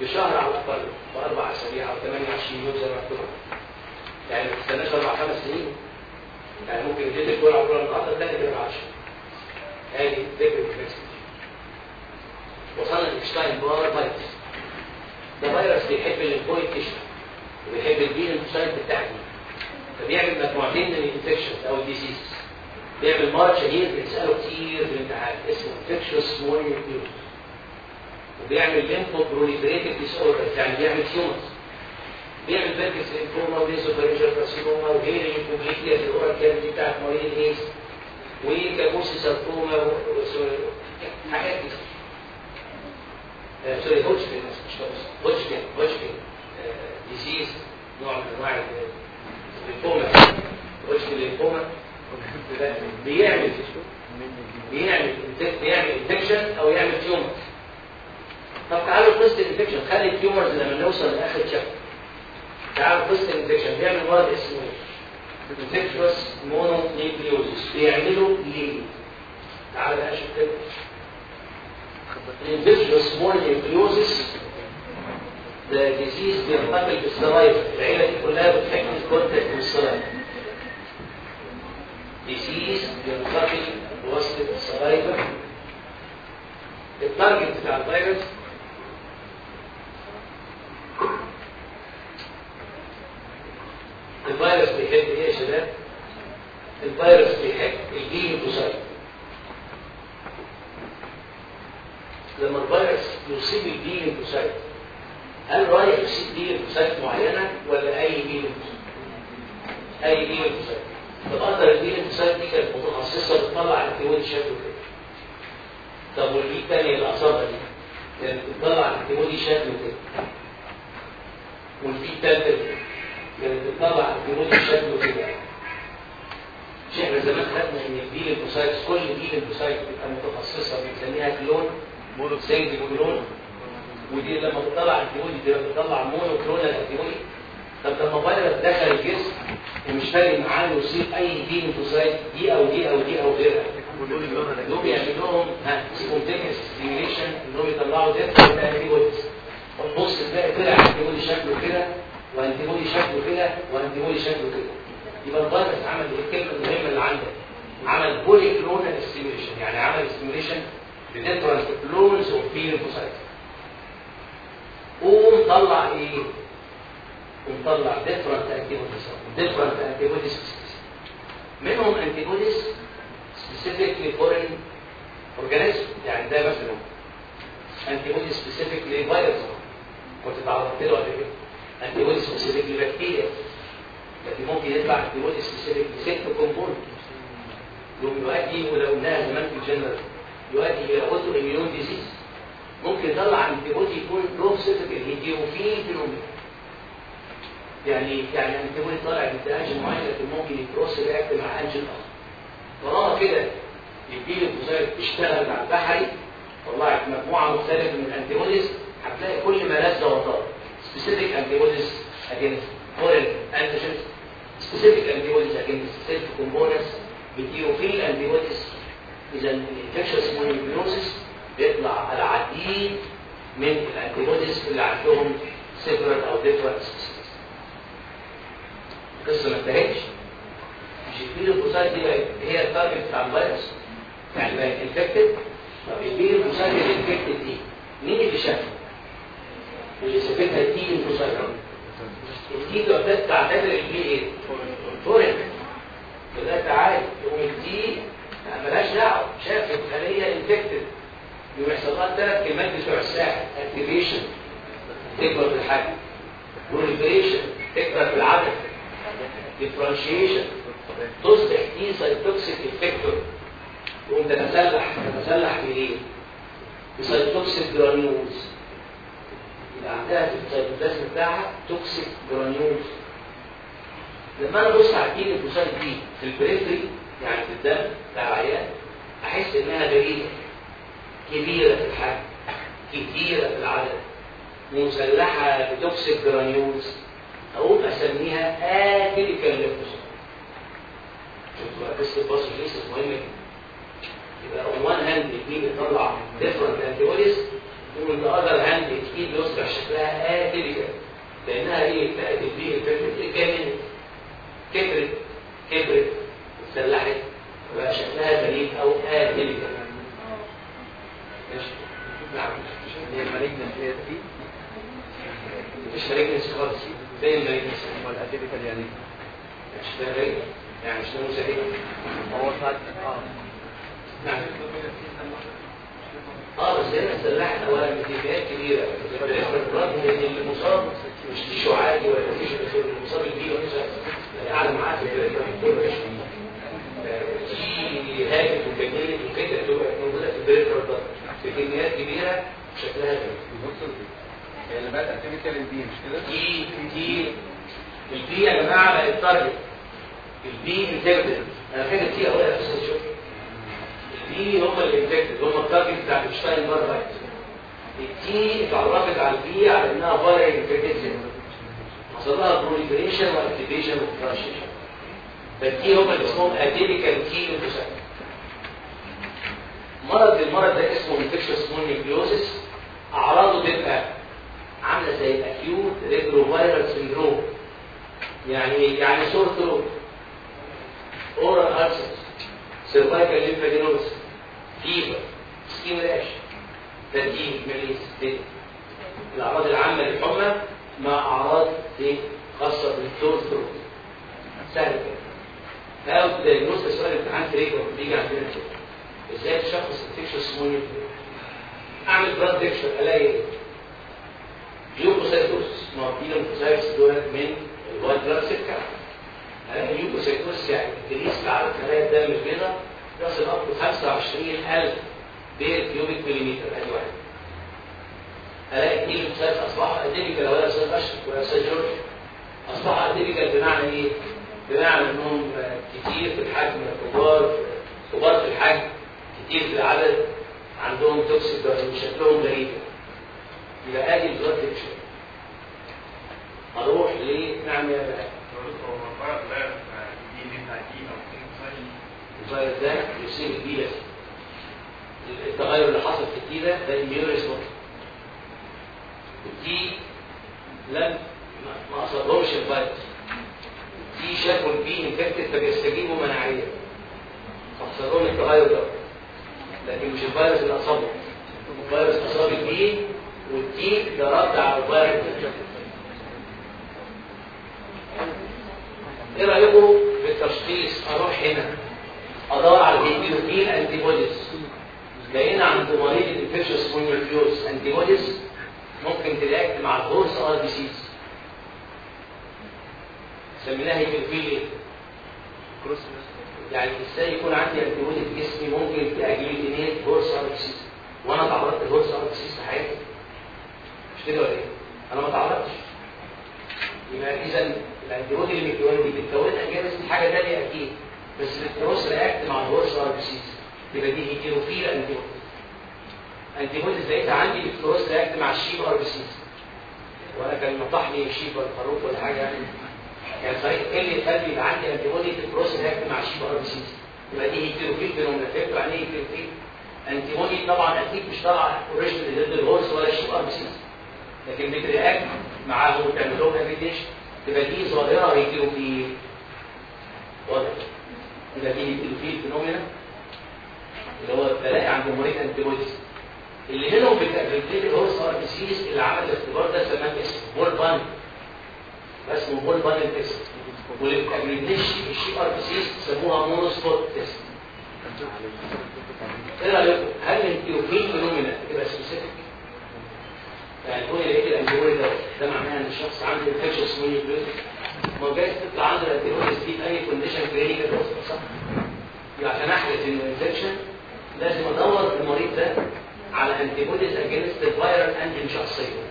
بشهر على الأقل بأربع أسابيع أو 28 يوم زي ما مكتوب يعني ما تستناش أربع خمس سنين. يعني ممكن تدي الجرعة الأولى النهارده الثانية تبقى 10 هذه فكره ال vaccine وصلنا ل Epstein Barr virus. ده فيروس بيحب tissue وبيحب ال B lymphocyte بتاعتي فبيعمل مجموعتين من ال infections أو ال diseases بيعمل مرض شهير بنساله كتير في الامتحان اسمه infectious mononucleosis وبيعمل lymphoproliferative disorders يعني بيعمل tumors بيعمل Burkitt's lymphoma و nasopharyngeal carcinoma و hairy leukoplakia في ال oral cavity بتاعت مريض الايدز وكابوسي و- حاجات كده. آه، sorry Hodgkin مش Hodgkin Hodgkin disease نوع من أنواع ال lymphoma Hodgkin lymphoma بيعمل بيعمل بيعمل infection أو يعمل tumor طب تعالوا قصه ال infection خلي ال tumors لما نوصل لآخر chapter تعالوا قصه ال infection بيعمل مرض اسمه infectious mononucleosis بيعملوا ليه؟ تعالوا بقى شوف كده. ال infectious mononucleosis ده disease بينتقل بال saliva العيلة دي كلها بتحب ال contact بال saliva disease بينتقل بواسطه ال saliva ال target بتاع الفيروس. الفيروس بيحب إيه يا شباب؟ الفيروس بيحب ال B lymphocyte لما الفيروس يصيب البي ليوكوسايت هل رايح بي ليوكوسايت معينة ولا أي ليوكوسايت؟ أي بي ليوكوسايت طب أقدر ليوكوسايت دي كانت متخصصة بتطلع الكيمون شكله كده. طب الثانية اللي اصابها دي؟ كانت بتطلع الكيمون شكله كده. والبي الثالثه دي كانت بتطلع الكيمون شكله كده. مش إحنا زمان خدنا إن البي ليوكوسايت كل بي ليوكوسايت بتبقى متخصصة بنسميها كلون single clone ودي لما بتطلع الكيمون دي بتطلع monoclonal antibody طب لما فيروس دخل الجسم ومش فارق معاه يصيب أي دي ليوكوسايت دي أو دي أو دي أو غيرها. دول بيعمل لهم spontaneous stimulation إنهم يطلعوا different antibodies وتبص تلاقي طلع antibody شكله كده و antibody شكله كده و antibody شكله كده. يبقى الفيروس عمل الكلمة المهمة اللي عندك. عمل polyclonal stimulation يعني عمل stimulation ب different clones of B قوم طلع إيه؟ قوم طلع different antibodies different antibodies منهم antibodies specific ل foreign organism يعني ده مثلا antibody specific ل virus كنت اتعرضت له قبل كده antibody specific ل bacteria لكن ممكن يطلع antibody specifically ست كومبوننت يوم يؤدي ولو قلناها زمان في الجنرال. يؤدي إلى اوتو إميون ديزيز. ممكن يطلع antibody يكون لو سيفيكال هيديوفيل فينومين يعني يعني antibody طالع ضد انجن معين لكن ممكن يكروس رياكت مع انجن أخر. طالما كده الجيل الفوزاري اشتغل مع البحري طلعت مجموعة مختلفة من الانتيبوديز هتلاقي كل ما لذ وطار specific antibodies against foreign antigens specific antibodies against self components heterophile antibodies اذا ال infectious mononucleosis بيطلع العديد من ال antibodies اللي عندهم several or different القصة ما انتهتش. مش ال B lymphocyte دي هي ال target بتاع الفيروس. يعني بقت infected طب ال B lymphocyte اللي infected دي؟ مين اللي شافها؟ اللي شافتها ال T lymphocyte ال T تعتبر تعتبر ال B إيه؟ foreign فده تعالى يقوم ال T ملهاش دعوة. شافت خليه infected يقوم يحصل لها ثلاث كلمات بتوع الساحل activation تكبر في الحجم proliferation تكبر في العدد. Differentiation تصبح دي cytotoxic effector تقوم تتسلح تتسلح بايه؟ ب cytotoxic granules يبقى عندها في السيتوبلازم بتاعها toxic granules لما أنا ابص على الجين البوسايد دي في ال periphery يعني في الدم بتاع العيان أحس إنها غريبه كبيرة في الحجم كبيرة في العدد مسلحه ب toxic granules اقوم اسميها atypical lymphocyte شفتوا بقى قصه ال pathogenesis مهمه جدا يبقى on one hand ال B بيطلع different antibodies و on the other hand ال T بيصبح شكلها atypical لأنها إيه؟ بقت ال B infected كامل. كبرت. كبرت. اتسلحت. وبقى شكلها غريب أو atypical نعم هي المالجنس دي مفيش مالجنسي خالص زي الاتيبيكال يعني مش ده يعني مش ده آه نعم آه بس هنا السلاح اولا بكميات كبيره بالنسبة للرد مش تيشو عادي ولا تيشو المصاب البي يعني اعلى معاه في البريفرال في هاجس وكميه وكده تبقى موجوده في البريفرال ده بكميات كبيرة شكلها كده اللي بقت اكتيفيكال البي مش كده؟ دي دي البي يا جماعة بقت تارجت البي انتجريتد أنا فاكر أقول يا أستاذ شوف البي هم اللي انتجريتد هم التارجت بتاع الشتاين بار رايت التي اتعرفت على البي على إنها فاري انتجريتد حصل لها بروليفريشن واكتيفيشن وترانشيشن فالتي هم اللي اسمهم اتيبيكال تي ليمفوسايت مرض المرض ده اسمه infectious mononucleosis أعراضه تبقى عاملة زي ال acute retroviral syndrome يعني؟ يعني sore throat oral ulcers cervical lymphadenitis fever skin rash ترجيع malaise دي الأعراض العامة للحمى مع أعراض خاصة بال sore throat سهل كده. أو diagnosis سؤال امتحان frequent بيجي عندنا. كده إزاي تشخص infectious mononucleosis أعمل blood picture ألاقي leukocytosis ما هو في leukocytes دول من ال white blood cells ألاقي leukocytosis يعني الكنيس تعرف خلايا الدم البيضاء up to 25000 per cubic millimeter ادي واحد. ألاقي دي leukocytes اصبحوا atypical ولا أستاذ اشرف ولا أستاذ جورج اصبحوا atypical بمعنى إيه؟ بمعنى إنهم كتير في الحجم كبار كبار في الحجم. كتير في العدد عندهم toxic شكلهم غريب. يبقى آدي ال blood picture أروح ليه؟ نعم يا بقى الفيروس ده يصيب ال B بس التغير اللي حصل في ال T ده ده immune response ال T لم ما- أصابهمش الفيروس. ال T شافوا ال B infected فبيستجيبوا مناعيا فحصل التغير ده. لكن مش الفيروس اللي أصابه. الفيروس اصاب ال B وال T ده رد على الفيروس إيه رأيكم في التشخيص أروح هنا. أدور على ال heterophile antibodies لقينا عند مريض ال infectious mononucleosis antibodies ممكن تلاقي مع ال horse RBCs سميناها إيه؟ يعني إزاي يكون عندي antibody في جسمي ممكن ت agglutinate horse RBCs وأنا تعرضت ل horse RBCs في حياتي. مش كده ولا إيه؟ أنا ما تعرضتش. يبقى إذا ال antibody اللي بتكون دي بتكونها جاية حاجة ثانية أكيد. بس ال cross react مع ال horse RBCs يبقى دي heterophile antibody antibody زيتها عندي بت cross react مع ال sheep RBCs وأنا كان مطحني sheep ولا ولا حاجة يعني. يعني صحيح اللي يخلي يبقى عندي antibody في ال cross react مع ال sheep RBCs يبقى دي heterophile فهمتوا يعني إيه heterophile antibody طبعا أكيد مش طالعه original ضد ال horse ولا ال sheep RBCs لكن بت react معاهم وتعمل لهم agglutination تبقى دي ظاهرة heterophile واضح؟ يبقى دي heterophile phenomena اللي هو بلاقي عند antibodies اللي منهم اللي هو ال RBCs اللي عمل الاختبار ده سماه اسمه Paul Bunnell اسمه Paul Bunnell test. واللي بت agglutinate ال sheep RBCs سموها monospot test. إيه رأيكم؟ هل ال heterophile phenomena تبقى specific يعني تقول لقيت ال antibody ده ده معناها إن الشخص عنده infection اسمه ما هو جايز تطلع عنده ال antibodies دي في أي condition clinical صح. عشان احرز انه infection لازم أدور المريض ده على anti against ال viral antigen شخصيا.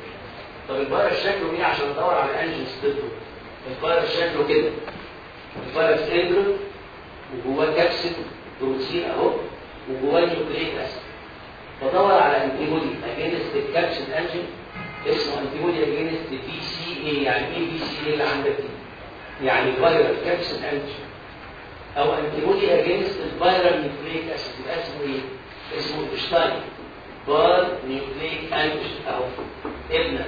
طب الفيروس شكله إيه عشان ادور على antigens ضده الفيروس شكله كده. الفيروس اندرو وجواه capsule protein أهو وجواه nucleic acid. بدور على antibody against ال capsule antigen اسمه antibody against VCA يعني إيه VCA اللي عندك دي؟ يعني viral capsule antigen أو antibody against ال viral nucleic acid. يبقى اسمه إيه؟ اسمه Epstein Barr nucleic antigen أهو. EBNA.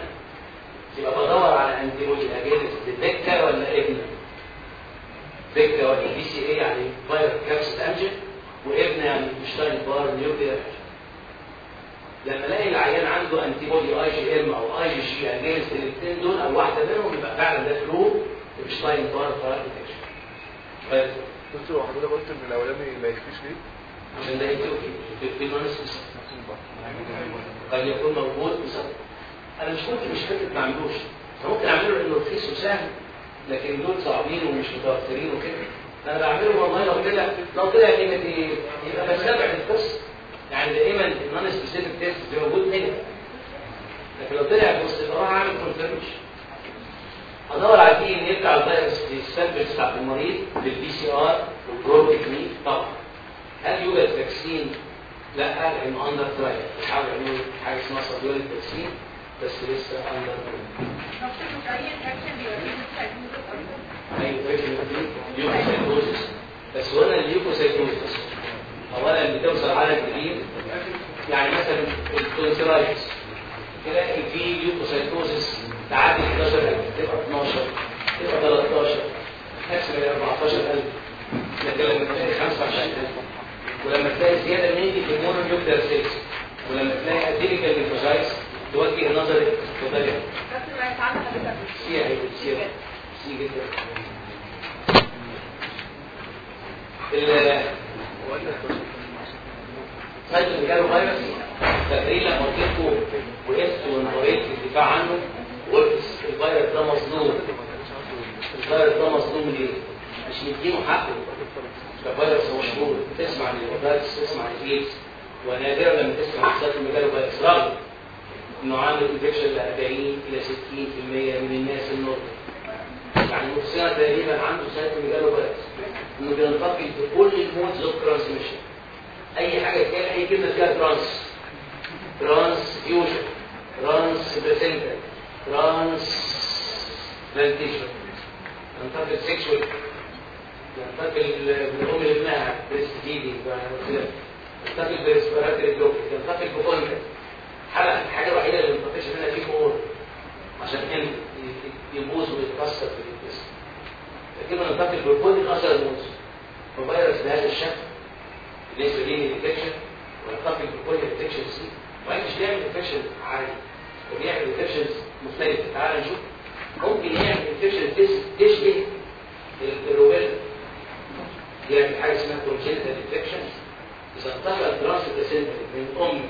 يبقى بدور على antibody against VCA ولا EBNA VCA ولا VCA يعني viral capsule antigen و EBNA يعني Epstein Barr nucleic antigen لما ألاقي العيان عنده antibody IgM أو IgG against الاثنين دول أو واحدة منهم يبقى فعلا ده فلو Epstein Barr viral antigen دكتور حضرتك قلت إن الأولاني ما يكفيش ليه؟ عشان ده يكتب في المانس قد يكون موجود. بالظبط أنا مش ممكن مش فكره ما اعملوش ممكن أعمله لأنه رخيص وسهل لكن دول صعبين ومش متوفرين وكده. أنا بعمله والله لو طلع لو طلع كلمه إيه يبقى بستبعد القصة يعني دائما ال non specific test بيبقى موجود هنا. لكن لو طلع أروح اعمل confirmation ادور على ال DNA بتاع الفيروس في ال samples بتاعت المريض بال PCR وال probe technique طبعا. هل يوجد vaccine؟ لا لأنه under trial بيحاولوا يعملوا حاجة اسمها subunit vaccine بس لسه under أيوه فكره ال leukocytosis بس هنا ال leukocytosis اولا بتوصل عدد كبير. يعني مثلا ال tonsillitis تلاقي في leukocytosis تعدي 11000 تبقى 12 تبقى 13 تحسب 14000 لكن لما تلاقي 25000 ولما تلاقي زيادة من دي في سيلز. ولما تلاقي ادينيكال ليفوسايتس توجه النظر للطريقه سي هي سي سي جدا ال سايتو جاله فيروس لكم وقفت ونوريت في الدفاع عنه وقلت الفيروس ده مظلوم الفيروس ده مظلوم ليه؟ مش مدينه حقه ده فيروس هو مشهور تسمع الفيروس تسمع عن الايدز ونادرا لما تسمع عن فيروس رغم انه عامل infection ل 40 إلى 60% من الناس ال normal يعني نصنا تقريبا عنده cytomegalovirus إنه بينتقل في كل ال modes of transmission أي حاجة تتقال أي كلمة فيها trans transfusion transplacental ترانس بلانتيشن ينتقل سيكشوال ينتقل ام لابنها بريست فيدنج ينتقل بريسبيراتوري بلوك ينتقل بكونكت حلقه الحاجة الوحيده اللي ما ينتقلش منها فيه كور عشان ان يبوظ ويتكسر في الجسم. لكنه ينتقل بكل الاثر الموز ففيروس بهذا الشكل. بالنسبة لي الانفكشن وينتقل بكل الانفكشن سي وبعدين مش بيعمل infection عادي. وبيعمل infections مختلفه تعال نشوف. ممكن يعمل infection تشبه ال rubella يعمل حاجة اسمها congenital infection إذا انتقل transplacental من أم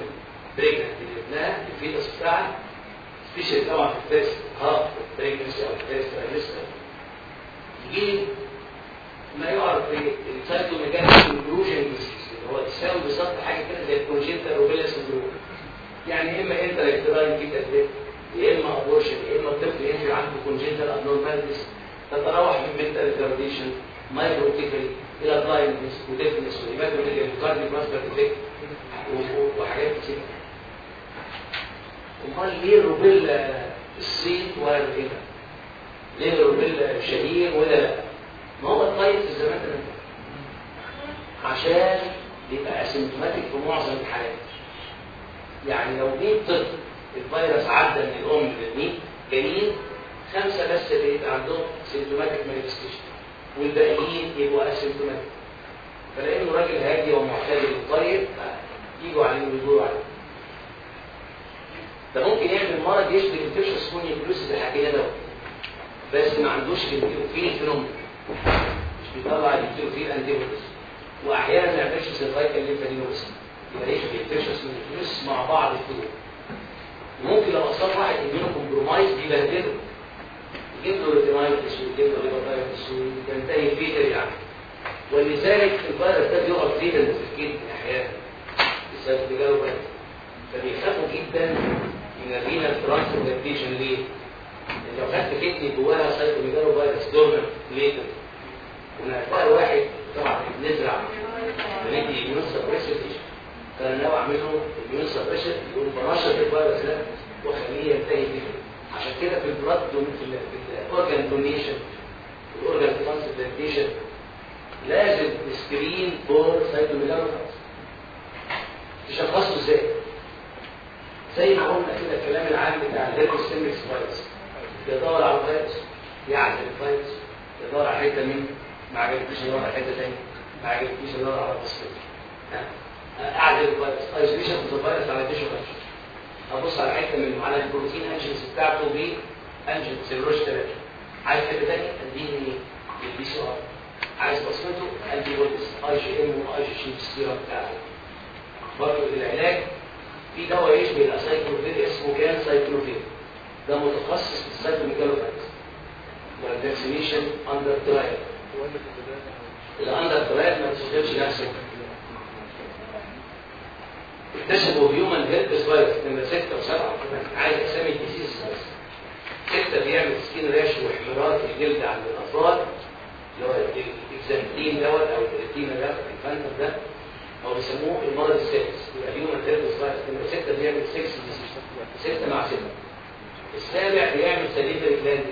pregnant لابنها ال fetus بتاعها specially طبعا في ال first half pregnancy أو ال first trimester يجي ما يعرف ال cytomegalic inclusion هو تساوي بالظبط حاجة كده زي ال congenital rubella syndrome. يعني إما intrauterine death اسباب يا إما abortion يا إما الطفل ينزل عنده congenital abnormalities تتراوح من mental retardation microcephaly إلى blindness و deafness و hepatomegaly و cardiovascular defect وحاجات كتير. امال ليه ال rubella الصيت ولا الغيبه؟ ليه ال rubella شهير ولا لا؟ ما هو الطيب في الزمان ده. عشان يبقى asymptomatic في معظم الحالات. يعني لو 100 طفل الفيروس عدى من الأم لل جنين خمسة بس اللي يبقى عندهم symptomatic manifestation والباقيين يبقوا asymptomatic فلأنه راجل هادي ومعتدل وطيب يجوا عليه ويدوروا عليه. ده ممكن يعمل مرض يشبه ال infectious mononucleosis اللي حكينا ده. بس ما عندوش الانتيروفيل فينومين مش بيطلع الانتيروفيل انتيبوديز وأحيانا ما يعملش سيرفايكال ليمفادينوز يبقى يشبه الانفكشن فلوس مع بعض الفلوس ممكن لو أصاب واحد اميونو كومبرومايز بيبهدله يجيب له ريتينايتس ويجيب له ليباتايتس وتنتهي فيتر يعني ولذلك الفيروس ده بيقعد فيتر في الجلد أحيانا بسبب تجارب فبيخافوا جدا. من ال renal transplantation ليه؟ لو خدت kidney جواها cytomegalovirus dormant latent. ونقلها واحد طبعا بنزرع. بندي immunosuppression فانا ناوي اعمل له immunosuppression يقوم بنشط الفيروس ده واخليه ينتهي بيه. عشان كده في البلاد ال organ donation ال organ transplantation لازم screen for cytomegalovirus تشخصه إزاي؟ زي ما قلنا كده الكلام العام بتاع الهيربوستيمكس فيروس يدور على الفيروس يعدل الفيروس يدور على حتة منه ما عجبتوش يدور على حتة ثانية ما عجبتوش يدور على تصوير اعدل الفيروس ايزوليشن اوف الفيروس على كلتشر أبص على حتة منه على البروتين انجنز بتاعته ب انجن سيلولوج ثلاثة عايز حتة ثانية أديني البي سي آر. عايز بصمته؟ antibodies IgM و IgG بتاعه برضه العلاج في دواء يشبه الاسايكلوفير اسمه ganciclovir ده متخصص في السايكلوميجالوباث وال vaccination under trial ال under trial ما تشغلش نفسك. اكتشفوا human herpes virus نمرة 6 و7 عايز أسامي ال diseases بس ستة بيعمل skin rash واحمرار في الجلد عند الأطفال. اللي هو الاكزامتين دوت أو ال roseola infantum ده. أو بيسموه المرض السادس. يبقى herpes virus نمرة 6 بيعمل 6 disease 6 مع 6 السابع بيعمل salivary gland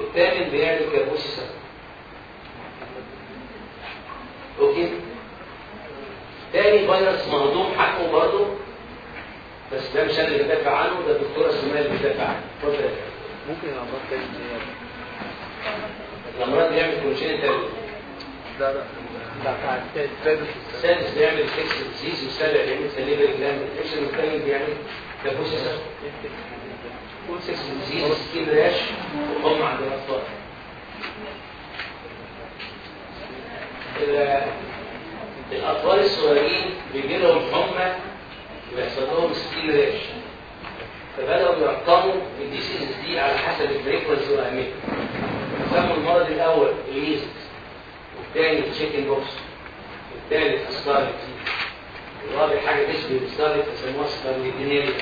الثامن بيعمل Kaposi sarcoma. okay؟ تاني فيروس مهضوم حقه برضه. بس ده مش أنا اللي بدافع عنه ده الدكتورة سمية اللي بتدافع عنه. اتفضل. ممكن الأمراض هي الأمراض بيعمل congenital لا لا. السادس بيعمل sixth disease والسابع بيعمل salivary gland infection والثامن بيعمل Kaposi sarcoma sixth disease skin rash وهم عند الاطفال ال- الاطفال الصغيرين بيجي لهم حمى ويحصل لهم skin rash فبداوا يرقموا ال diseases دي على حسب ال frequency واهميتها سموا المرض الأول ال measles والثاني ال chickenpox والثالث ال scarlet الرابع حاجة تشبه ال scarlet يسموها scarlatinella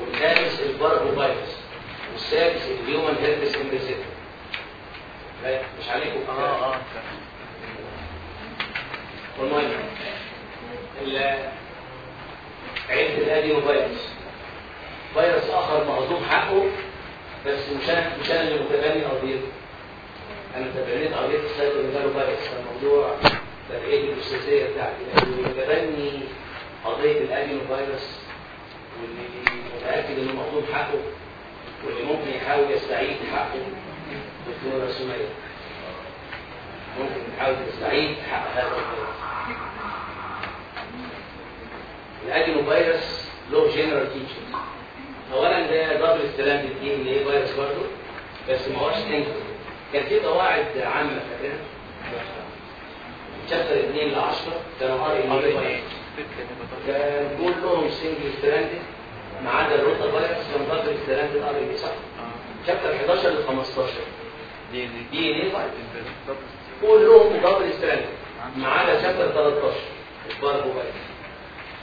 والخامس الباربو فيروس والسادس ال human herpes نمره ستة لا مش عليكم. آه آه والمهم ال- عيلة الادينو فيروس فيروس آخر مهضوم حقه بس مش أنا مش أنا اللي متبني قضيته أنا تبنيت قضيه السايكلوميجالو فيروس الموضوع ترقيه الأستاذية بتاعتي. لكن اللي متبني قضية الادينو فيروس واللي متأكد إنه مهضوم حقه واللي ممكن يحاول يستعيد حقه دكتوره سميه ممكن تحاول تستعيد حق هذا الفيروس ال adenovirus له general features اولا ده double strand DNA virus برضه؟ بس ما هوش انكر كان في قواعد عامة فاكرها؟ chapter 2 ل 10 كانوا RNA virus كان كلهم single stranded ما عدا الروتا فيروس كان double strand RNA صح chapter 11 ل 15 دي DNA؟ كلهم double strand ما عدا chapter 13 الباربو فيروس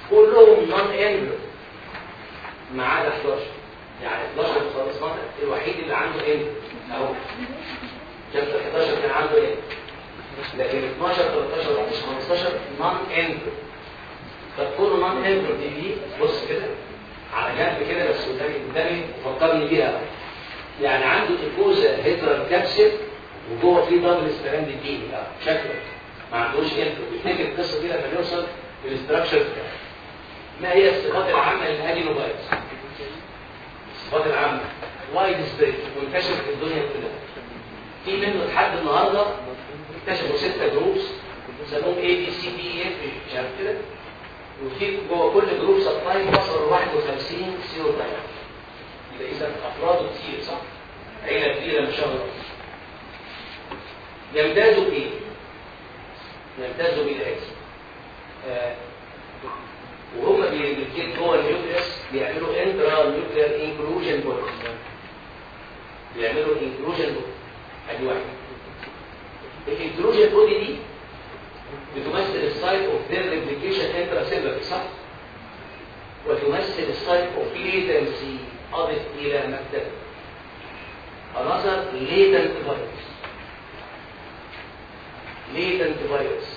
كلهم non-envelope ما عدا 11 يعني 11 خلصنا الوحيد اللي عنده envelope أهو. chapter 11 كان عنده envelope لكن 12 13 14 15 نون اند فكله نون اند دي دي بص كده على جنب كده بس قدامي قدامي وفكرني بيها. بقى. يعني عنده icosahedral capsid وجوه فيه double strand DNA شكله ما عندوش انت بيفتكر القصة دي لما يوصل لل structure بتاعه. ما هي الصفات العامة لل adenovirus الصفات العامة. widespread منتشر في الدنيا كلها. في منه لحد النهارده اكتشفوا ستة groups سموهم A B C D F مش عارف كده. وفي جوه كل group سبلاي وصلوا 51 serotype يبقى إذا افراده كتير صح؟ عيلة كبيرة ما شاء الله. يمتازوا بايه؟ يمتازوا بالاتي آه وهم بيجيب جوه ال nucleus بيعملوا intranuclear inclusion body بيعملوا inclusion body ادي واحد. ال inclusion body دي بتمثل ال site of their replication intra صح؟ وتمثل ال site of latency أضف إلى مكتبه another latent virus. Latent virus.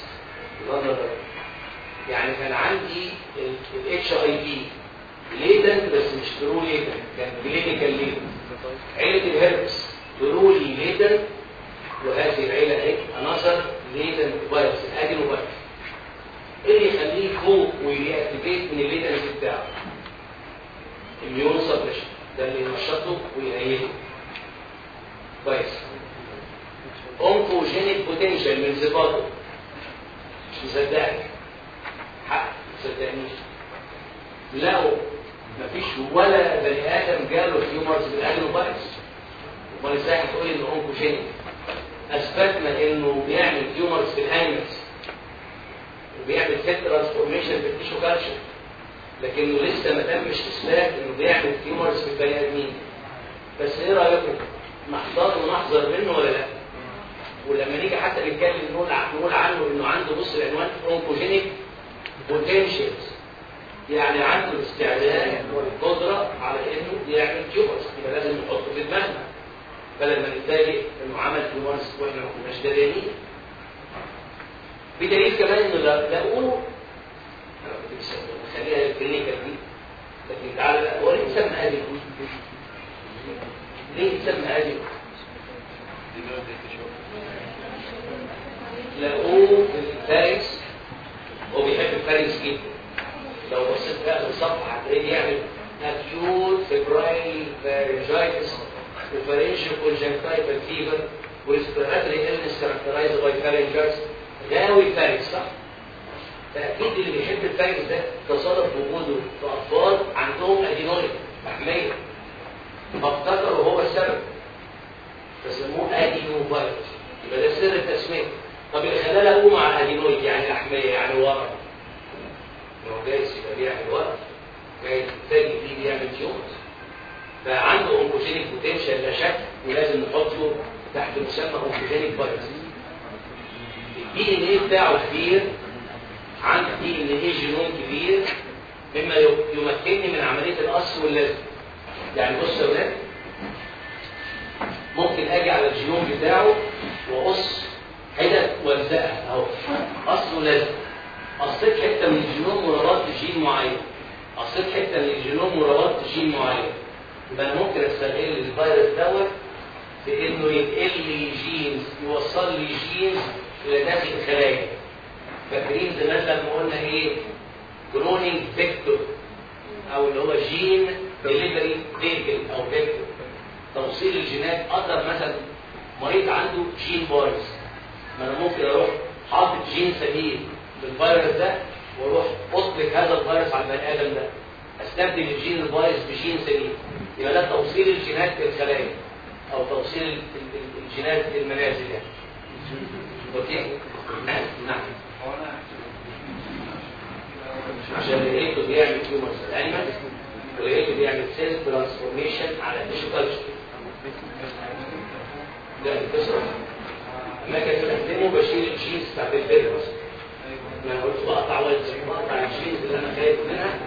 Another يعني كان عندي ال HIV latent بس مش true latent كان clinical latent عيله ال herpes true latent وهذه العيلة اهي another latent virus ال adenovirus إيه اللي يخليه فوق وي activate من ال latent بتاعه ال immunosuppression. ده اللي ينشطه ويأيده كويس. oncogenic potential من صفاته. مش مصدقك حق ما تصدقنيش لو مفيش ولا بني آدم جاله tumors بال adenovirus امال إزاي هتقولي ان oncogenic أثبتنا إنه بيعمل tumors في ال animals وبيعمل cell transformation في ال tissue culture لكنه لسه ما تمش إثبات إنه بيعمل tumors في البني آدمين. بس إيه رأيكم؟ نحذر ونحذر منه ولا لا؟ ولما نيجي حتى نتكلم نقول نقول عنه إنه عنده بص العنوان oncogenic potentials يعني عنده الاستعداد والقدره على إنه يعمل tumors يبقى لازم نحطه في دماغنا. فلما نتفاجئ إنه عمل tumors وإحنا ما كناش داريين بدليل كمان إنه لقوه أنا كنت بخليها ال clinical دي. لكن تعالى بقى هو ليه يسمى adeno ليه يسمى adeno لقوه في ال pharynx هو بيحب ال pharynx جدا. لو بصيت بقى للصفحه هتلاقيه بيعمل acute febrile pharyngitis و pharyngoconjunctival fever و respiratory illness characterized by pharyngitis غاوي ال pharynx صح؟ فأكيد اللي بيحب ال pharynx ده تصادف وجوده في اطفال عندهم adenoid محمية. فافتكروا هو السبب. فسموه adenovirus يبقى ده سر التسمية. طب اللي خلاه له مع adenoid يعني احميه يعني ورم هو جايز يبقى بيعمل ورم. جايز تاني بيعمل فعنده oncogenic potential لا شك ولازم نحطه تحت مسمى oncogenic virus ال DNA بتاعه كبير عنده DNA genome كبير مما يمكنني من عملية القص واللزق يعني بص يا ولاد ممكن أجي على الجينوم بتاعه واقص حتت وألزقها أهو. قص ولزق قصيت حتة من الجينوم وربطت جين معين. قصيت حتة من الجينوم وربطت جين معين. يبقى أنا ممكن استغل الفيروس دوت في إنه ينقل لي genes يوصل لي genes داخل الخلايا فاكرين زمان لما قلنا إيه؟ cloning vector أو اللي هو gene delivery vehicle أو vector توصيل الجينات أقدر مثلا مريض عنده جين فيروس ما أنا ممكن أروح حاطط جين سليم بالفيروس ده وأروح أطلق هذا الفيروس على البني آدم ده. استبدل الجين الفيروس بجين سليم. يبقى ده توصيل الجينات للخلايا أو توصيل ال- ال- الجينات للمنازل يعني. Okay؟ نعم. عشان لقيته بيعمل tumors ال animal ولقيته بيعمل cell transformation على tissue culture ده القصة. اما كان بستخدمه بشيل ال genes بتاعت البيض مثلا أنا قلت بقطع وألزق بقطع ال genes اللي أنا خايف منها.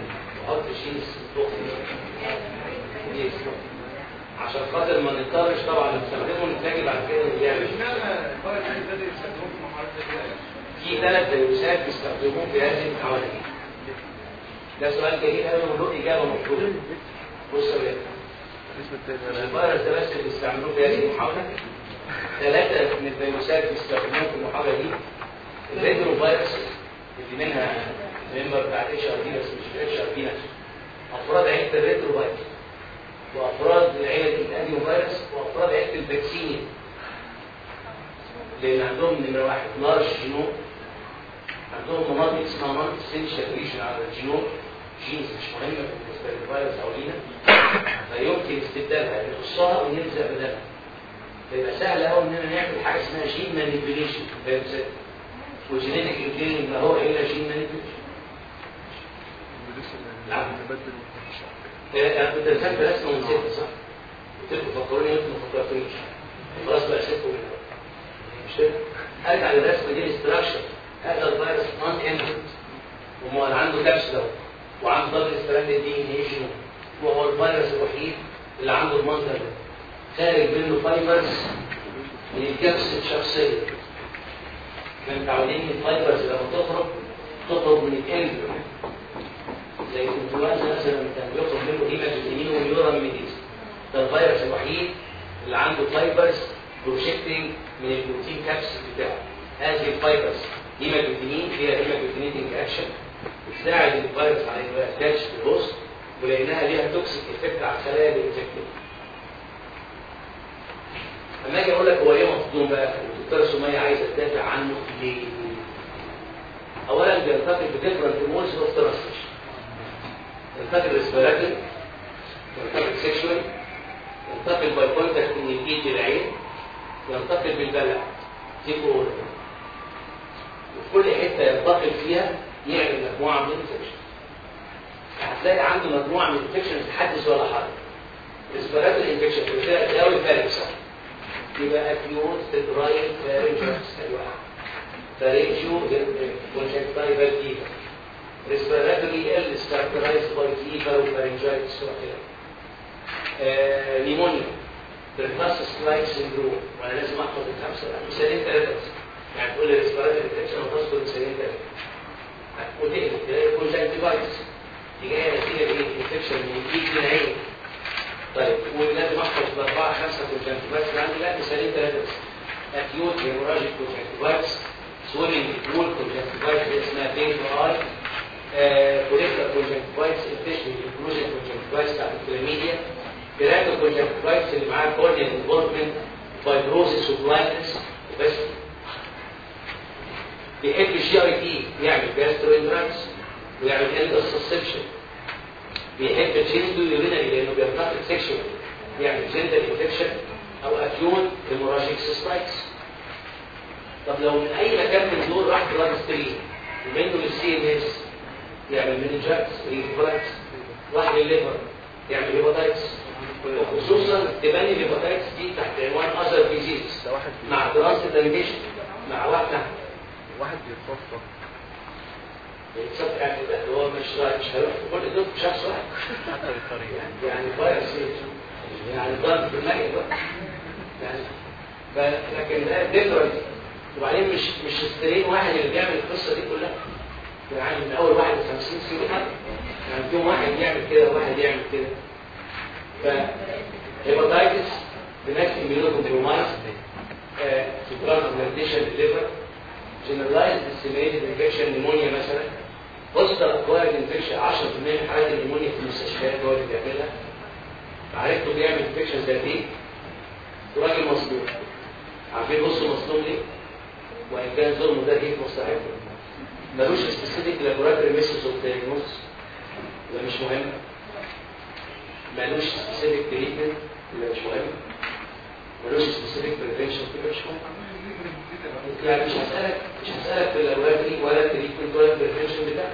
عشان خاطر ما نضطرش طبعا نستخدمه نتلاقي بعد كده إنه بيعمل في ثلاث فيروسات بيستخدموه في هذه الحوادث. ده سؤال جميل قوي وله إجابة مطلوبة. بص يا ولاد. الفيروس ده بس اللي بيستعملوه في هذه المحاولة. ثلاثة من الفيروسات بيستخدموه في المحاولة دي. الريترو فيروس اللي منها ال member بتاع HIV بس مش HIV نفسه. أفراد عيلة الريترو فيروس وأفراد عيلة ال adeno virus وأفراد عيلة ال vaccinia لأن عندهم نمرة واحد large genome عندهم مناطق اسمها non essential region على ال genome. genes مش مهمة بالنسبة للفيروس أو لينا فيمكن استبدالها نقصها ونلزق بدلها فيبقى سهل قوي اننا نعمل حاجة اسمها gene manipulation و genetic engineering هو إلا gene manipulation نعم. أنا كنت رسمت رسمه من ست صح؟ قلت لكم فكروني وأنتم ما فكرتونيش خلاص بقى سبته من الأول. مش كده؟ ارجع للرسمه دي ال structure هذا الفيروس non enveloped وما عنده capsid ده. وعنده double strand DNA genome وهو الفيروس الوحيد اللي عنده المنظر ده. خارج منه fibers من ال capsid الشخصية. إحنا متعودين ال fibers لما تخرج تخرج من ال envelope زي الانفلونزا مثلا كان بيخرج منه hemagglutinin و neuraminidase ده الفيروس الوحيد اللي عنده fibers projecting من ال protein capsid بتاعه. هذه ال fibers hemagglutinin فيها hemagglutinating action بتساعد الفيروس على إنه ي attach في ال host ولأنها ليها toxic effect على الخلايا ال infected أما أجي أقول لك هو إيه مظلوم بقى؟ الدكتوره سميه عايزه تدافع عنه ليه؟ اولا بينتقل ب different modes of transmission ينتقل respiratory ينتقل sexual ينتقل by contact من الايد للعين ينتقل بال fecal oral وفي كل حتة ينتقل فيها يعمل مجموعة من ال infection هتلاقي عنده مجموعة من ال infection تحدث ولا حرج. respiratory infection في الأول pharynx يبقى acute febrile pharyngitis ادي واحد pharyngoconjunctival fever respiratory illness characterized by fever و pharyngitis وكده pneumonia pertussis like syndrome وأنا لازم احفظ الخمسه مثالين ثلاثة يعني تقول لي respiratory infection وتذكر مثالين ثلاثة وتقلب تلاقي conjunctivitis دي جاية نتيجه إيه؟ infection من ايد من عين طيب ولازم احفظ باربعه خمسه conjunctivitis عندي لا مثالين ثلاثة بس acute hemorrhagic conjunctivitis swimming pool conjunctivitis دي اسمها pink eye follicular conjunctivitis conjunctivitis اللي معاه corneal fibrosis و blindness بس بيحب ال GIT يعمل gastroenteritis ويعمل intussusception بيحب ال genitourinary لأنه بينتقل sexual يعمل genital infection أو acute hemorrhagic cystitis طب لو من اي مكان من دول راح blood stream ومنه لل CNS يعمل meningitis ريفراكس راح للل liver يعمل hepatitis وخصوصا تبني ال hepatitis دي تحت عنوان other disease واحد مع transplantation مع واحدة. واحد بيتصفى يتصف يعني ده هو مش مش هيروح. كل دول شخص واحد. حتى بالطريق يعني يعني فايروس يعني ضرب في الميت بقى يعني لكن ده ديفرنت وبعدين مش مش سترين واحد اللي بيعمل القصة دي كلها. يعني من أول واحد ل 50 سنه يعني فيهم واحد يعمل كده وواحد يعمل كده. ف هيباتايتس بنفس immunocompromised آه، في transplantation لل liver generalized disseminated infection pneumonia مثلا. hospital acquired infection 10% من حالات ال pneumonia في المستشفيات هو اللي بيعملها. عرفته بيعمل infection زي إيه؟ راجل مظلوم عارفين بصوا مظلوم ليه؟ وإن كان ظلمه ده إيه مستحيل ملوش specific laboratory methods of diagnosis ده مش مهم. ملوش سبيسيفيك تريتمنت يبقى مش مهم. ملوش سبيسيفيك بريفنشن يبقى مش مهم. يعني مش هسألك مش هسألك في اللابوراتوري ولا التريتمنت ولا البريفنشن بتاعك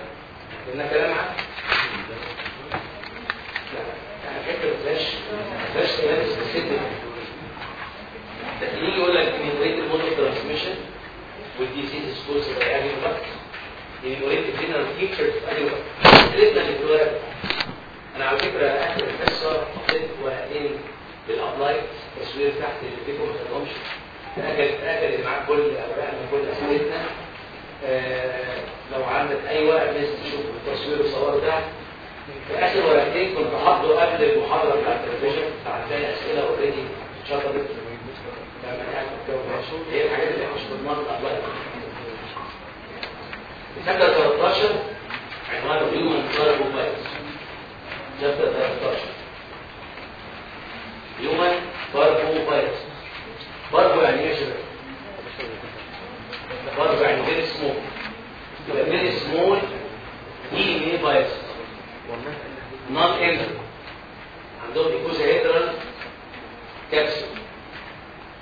لأن كلام عام. يعني حتى فيهاش كلام سبيسيفيك لكن يجي يقول لك انيموريت المود ترانسميشن والديزيز سكولز باي اني انيموريت الجنرال فيتشرز اني وقت. تريتنا للدولار أنا على فكرة اخر الحصة حطيت ورقتين بالابلايت تصوير تحت اللي فيكم ما خدهمش تاكد ان معاك كل أوراقنا كل اسئلتنا آه لو عندك أي ورق لازم تشوف التصوير وصوره تحت في آخر ورقتين كنت حاطه قبل المحاضرة بتاعت التلفزيون هتلاقي أسئلة اوريدي اتشطبت. لما قاعد في الجو هي الحاجات اللي مش بتضمن الابلايت chapter 13 عنوانه human parvovirus chapter 13 human parvovirus parvo يعني إيه شباب؟ parvo يعني very small يبقى very small DNA virus non-enveloped عندهم icosahedral capsule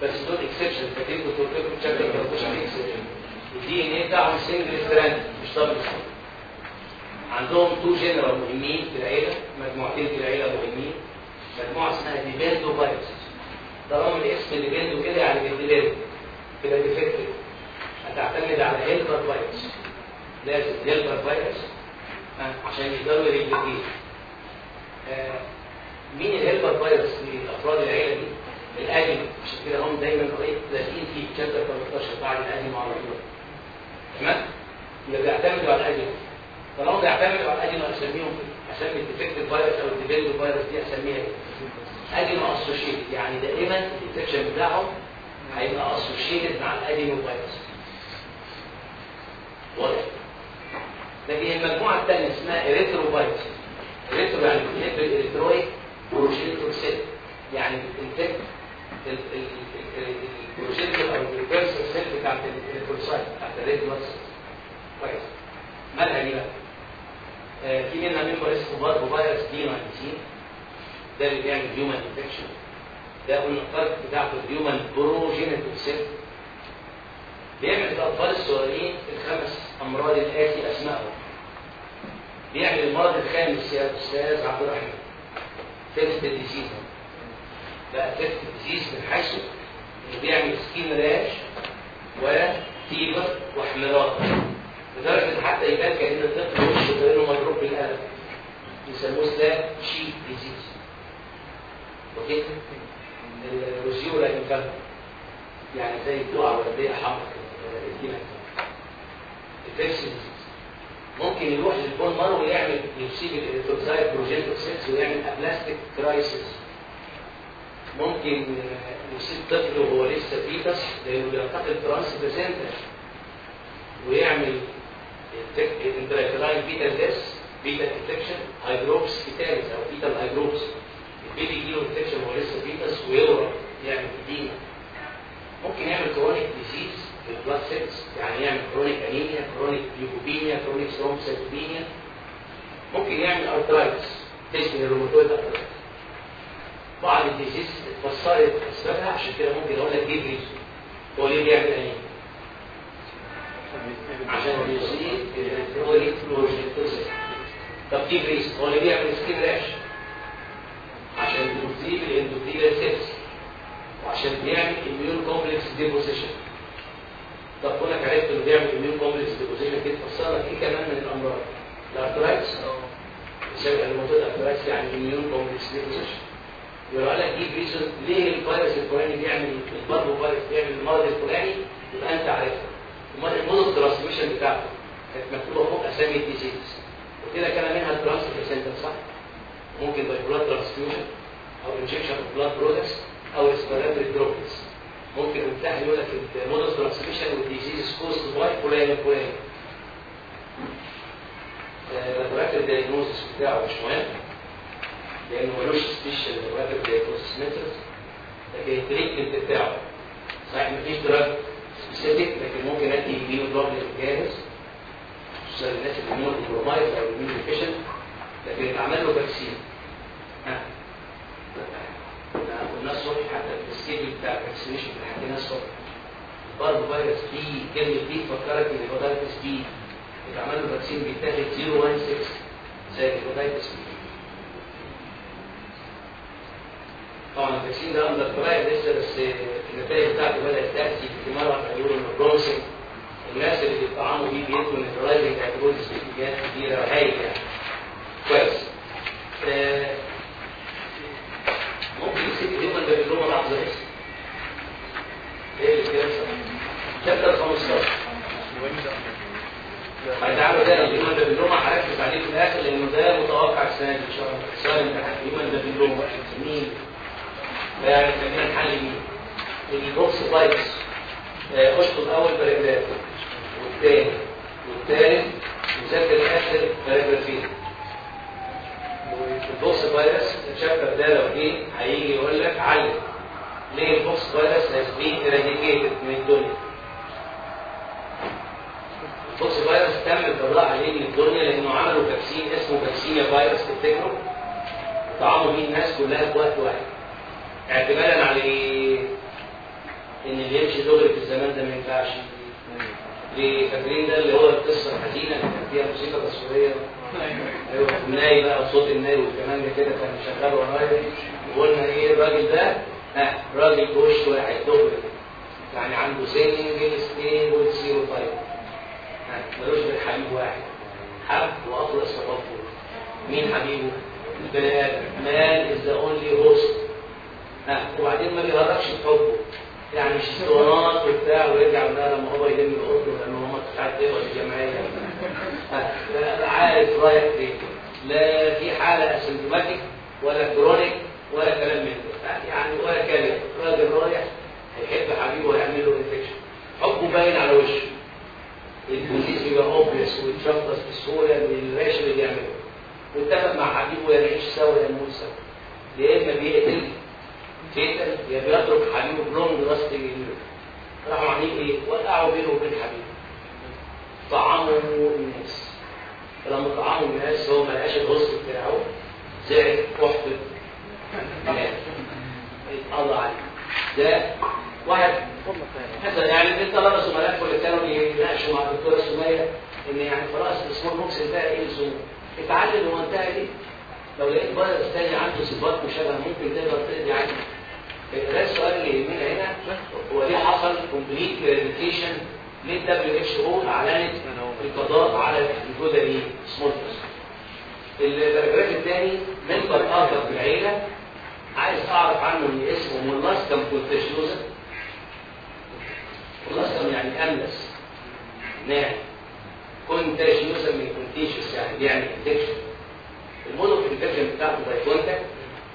بس دول exception فاكرين كنت قلت لكم chapter 13 exception ال DNA بتاعهم single strand مش double عندهم two genera مهمين في العيلة مجموعتين في العيلة مهمين مجموعة اسمها dependovirus. طالما الاسم dependo كده يعني dependo كده defective هتعتمد على helper virus. لازم helper virus عشان يقدروا ي replicate آه، مين ال helper virus لافراد العيلة دي؟ ال adeno عشان كده هم دايما قريب لازقين في chapter 13 بعد ال adeno على طول. تمام؟ يبقى بيعتمدوا على ال adeno طالما بيعتمدوا على ال adeno اسميهم اسمي ال defective virus أو ال dependovirus دي أسميها. إيه؟ adeno-associated يعني دائما ال infection بتاعهم هيبقى associated مع ال adenovirus واضح؟ لكن المجموعة الثانية اسمها erythrovirus erythro يعني بتحب ال erythroid progenitor cell يعني بت infect ال progenitor أو ال precursor cell بتاعت ال erythrocyte بتاعت ال red blood كويس. مالها دي بقى؟ آه، في منها member اسمه parvovirus B 19 ده اللي بيعمل human infection ده قلنا الفرق بتاعته ال human progenitor cell بيعمل الأطفال الصغيرين الخمس أمراض الآتي أسمائهم. بيعمل المرض الخامس يا أستاذ عبد الرحمن. fifth disease. بقى fifth disease من حيث إنه بيعمل skin rash و fever واحمرار لدرجة حتى يبان كان الطفل وشه كانه مضروب بالقلم يسموه slapped cheek disease okay؟ ال roseola infantum يعني زي الدعاء ورديه حمراء كده الفيرس ممكن يروح لل bone marrow ويعمل يصيب ال erythrocyte progenitor cells ويعمل aplastic crisis ممكن يصيب طفل وهو لسه fetus لأنه بينتقل transplacental ويعمل intrauterine fetal death fetal infection hydrops fetalis أو fetal ال hydrops ال baby يجيله infection وهو لسه fetus ويورم يعمل edema ممكن يعمل chronic disease في ال blood cells يعني يعمل chronic anemia chronic leukopenia chronic thrombocytopenia ممكن يعمل arthritis تشبه ال rheumatoid arthritis بعض ال disease اتفسرت اسبابها عشان كده ممكن أقول لك give هو ليه بيعمل انيميا عشان بيصيب طب give reason هو ليه بيعمل skin rash عشان بيصيب ال endothelial cells. وعشان بيعمل immune complex deposition طب كونك عرفت إنه بيعمل immune complex deposition كده لك إيه كمان من الأمراض؟ ال arthritis؟ بسبب الموضوع ال arthritis يعني immune complex deposition يبقى لك give reason ليه الفيروس الفلاني بيعمل الباربو فيروس بيعمل المرض الفلاني؟ يبقى انت عارفها. امال ال mode transmission بتاعته كانت مكتوبة فوق أسامي ال disease. وكده كان منها ال trans صح؟ ممكن by blood transfusion أو injection of blood products أو respiratory droplets ممكن المفتاح يقول لك ال mode of transmission وال disease caused by فلان فلان ال rapid diagnosis بتاعه مش مهم لأنه ملوش special rapid diagnosis method لكن ال treatment بتاعه. صحيح مفيش drug specific لكن ممكن أدي immunoglobulin جاهز خصوصا الناس اللي immunocompromised أو immunodeficient لكن يتعمل له vaccine ها. قلنا الصبح حتى في ال schedule بتاع ال vaccination اللي حكيناه الصبح برضه فيروس B كلمة B فكرت إن ال hepatitis B يتعمل له vaccine بيتاخد 016 زي ال hepatitis B طبعا ال vaccine ده under trial لسه بس النتائج بتاعته بدات تاتي مره يقولوا انه promising الناس اللي بيطعموا بيه بيدوا neutralizing antibodies بكميات كبيره هايله يعني كويس آه ممكن يصيب ال human papilloma لحظه بس إيه اللي بيحصل؟ chapter 15 هتعمل ده ال human papilloma هركز عليه في الآخر لأنه ده متوقع السنة دي ان شاء الله السؤال امتحان ال human؟ ده يعني كمان حل مين؟ ال poxvirus اشطب اول paragraph والثاني والثالث وذاكر اخر paragraph ين ال poxvirus ال chapter ده لو جه هيجي يقول لك علل. ليه ال poxvirus has been eradicated من الدنيا. ال poxvirus تم القضاء عليه من الدنيا لأنه عملوا vaccine اسمه vaccinia virus تفتكروا طعموا بيه الناس كلها في وقت واحد. اعتمادا على إيه؟ ان اللي يمشي دغري في الزمان ده ما ينفعش. ليه فاكرين ده اللي هو القصة الحزينة اللي كان فيها موسيقى تصويرية. أيوه. الناي بقى وصوت الناي والكمان ده كده كان شغال ورايا وقلنا إيه الراجل ده؟ ها راجل بوش واحد دغري. يعني عنده single stable serotype. ملوش غير حبيب واحد. حب واخلص تفضل مين حبيبه؟ البني آدم. man is the only host وبعدين ما بيهرجش بحبه يعني مش اسطوانات وبتاع ويرجع بقى لما هو يلم القطن لأن هو مش عارف يقبض الجمعية. لا عارف رايح فين؟ لا في حالة asymptomatic ولا chronic ولا كلام من ده. يعني ولا كلام. راجل رايح هيحب حبيبه ويعمل له infection حبه باين على وشه. ال disease بيبقى obvious ويتشخص بسهوله من ال rash اللي بيعمله. واتفق مع حبيبه يا نعيش سوا يا نموت سوا. يا إما بيقتل fatal يا بيترك حبيبه ب long lasting جديد راحوا عاملين إيه؟ وقعوا بينه وبين حبيبه. طعموا الناس. فلما طعموا الناس هو ما لقاش الغصن بتاعه زعل احبط مات اتقضى عليه ده واحد. حتى يعني الطلبه زملائكم اللي كانوا بيناقشوا مع الدكتورة سميه إن يعني خلاص السمول بوكس انتهى إيه الزوم اتعلم هو انتهى ليه؟ لو لقيت فيروس تاني عنده صفات مشابهة ممكن تقدر تقضي عليه السؤال اللي يهمنا هنا هو ليه حصل كومبليت ريديكيشن ليه الدبليو اتش أو اعلنت القضاء على الجوده دي سمول ال paragraph الثاني member اخر في العيله عايز أعرف عنه إن اسمه molluscum contagiosum molluscum يعني أملس. ناعم. contagiosum من contagious يعني بيعمل infection ال mode of infection بتاعته by contact